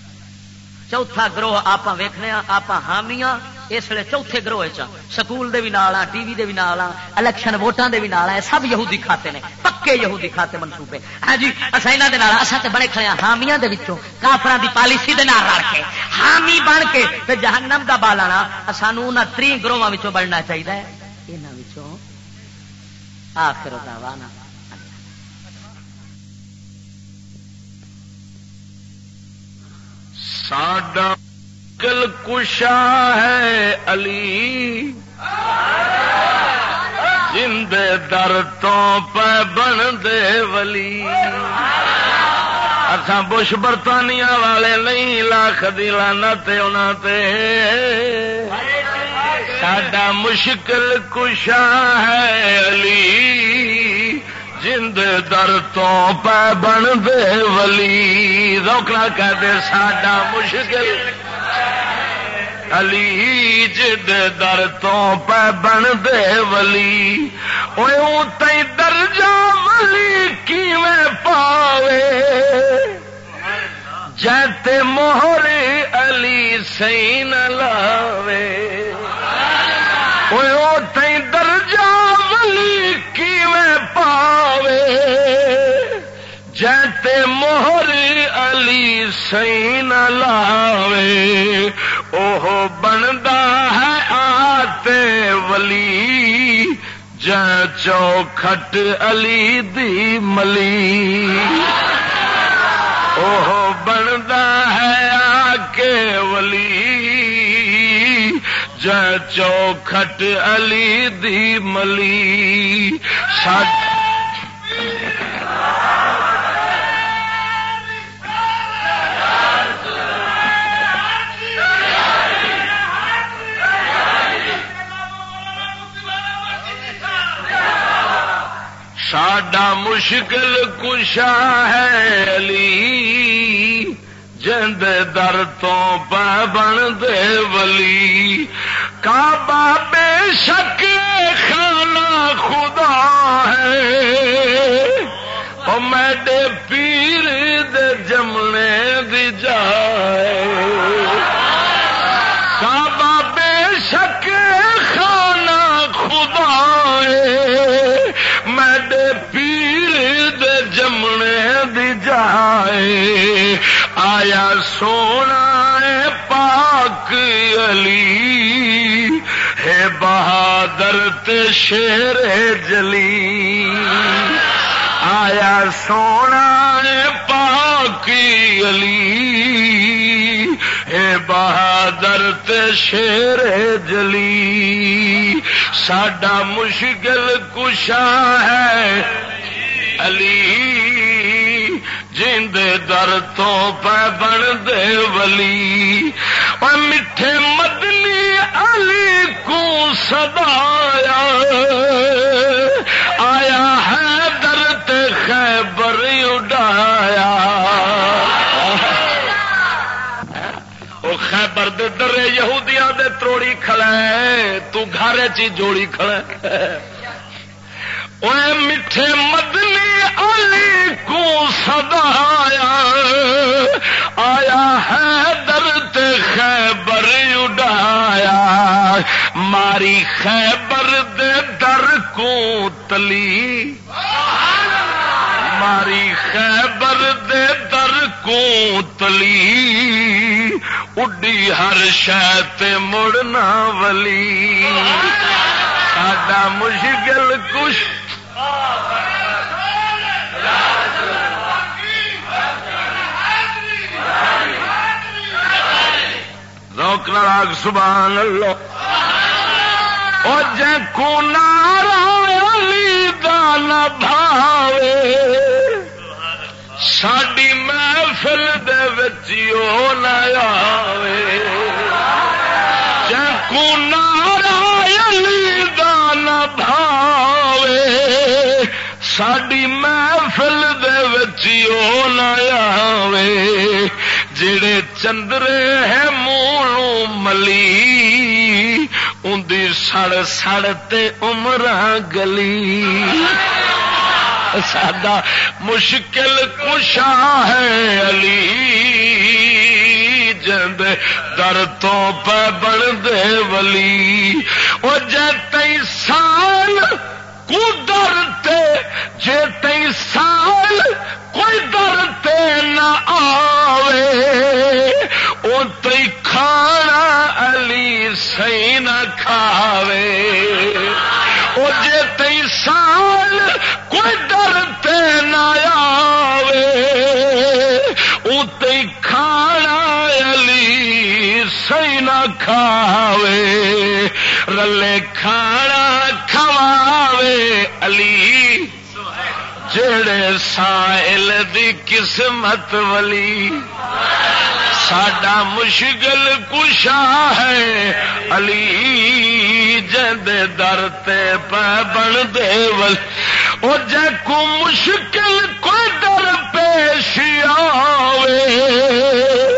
چوتھا گروہ آپ ویخنے آپ حامیاں اس لیے چوتھے گروہ سکول دے بھی نال ٹی وی دے بھی نال الیکشن ووٹاں دے بھی نال سب یہودی کھاتے نے، پکے یہودی کھاتے منصوبے۔ ہاں جی اصا یہاں دے اصا تے بڑے کھڑے ہاں حامیاں دے وچوں، کافراں دی پالیسی دے نال رل کے، حامی بن کے تے جہنم دا بالانا سانو انہاں تری گروہاں وچوں بننا چاہیے انہاں وچوں آخر دعوانا۔ ساڈا کل کشا ہے علی۔ جند در تو پہ بن دے ولی۔ اصا بش برطانیہ والے نہیں، لاکھ دلانا ساڈا مشکل کشا ہے علی۔ جند در تو پہ بن دے ولی۔ روکنا کہتے ساڈا مشکل۔ علی جد در تو پہ بن دے ولی۔ تی درجہ ولی کیویں پاوے؟ جیتے موہر علی سی نہ لاوے تی پاوے جیتے موہر علی سی نہ لاوے، اوہ بندا ہے آتے ولی۔ چوکھٹ علی دی ملی۔ اوہ بندا ہے آ کے ولی چوکھٹ علی دی ملی۔ سات ساڈا مشکل کشا ہے علی۔ جند در تو پہ بن دے ولی۔ کعبہ بے شک خانہ خدا ہے۔ میڈے پیر دے جمنے دی جائے آیا سونا پاک علی، ہے بہادر تے شیر جلی۔ آیا سونا پاک علی، ہے بہادر تے شیر جلی۔ ساڈا مشکل کشا ہے علی۔ جند در تو پہ بن دے ولی۔ اور میٹھے مدنی علی کو سدایا آیا۔ ہے درد خیبر اڈایا۔ وہ خیبر دے درے یہودیاں دے تروڑی کھڑے تو گھر چی جوڑی کھڑے میٹھے مدنی علی کو سدایا آیا ہے درد خیبر اڈایا ماری خیبر دے در کو تلی۔ ماری خیبر دے در کو تلی۔ اڈی ہر شہ مڑنا ولی۔ ساڈا مشکل کچھ روک راگ سبحان اللہ۔ او جے کو نارالی دان بھاوے۔ ساڈی محفل دے وچیو نہ آوے۔ جے کو نارالی دان بھاوے۔ ساڈی محفل دے وچیو نہ آوے۔ جڑے چندرے ہے مولو ملی اندی سڑ سڑ تے عمر گلی۔ سادہ مشکل کشا ہے علی، جند در تو پہ بن دے ولی۔ وہ جی سال کو ڈرتے جے تئی سال، کوئی ڈرتے نہ آوے۔ او تئی کھانا علی سی نہ کھاوے۔ او جے تئی سال، کوئی ڈرتے نہ آوے۔ او تئی کھانا علی کوئی نہ کھاوے۔ رلے کھانا کھواوے علی۔ جڑے سائل دی قسمت ولی۔ ساڈا مشکل کشا ہے علی۔ جد در تے بن دے ول او جے کو مشکل کوئی در پیش آوے۔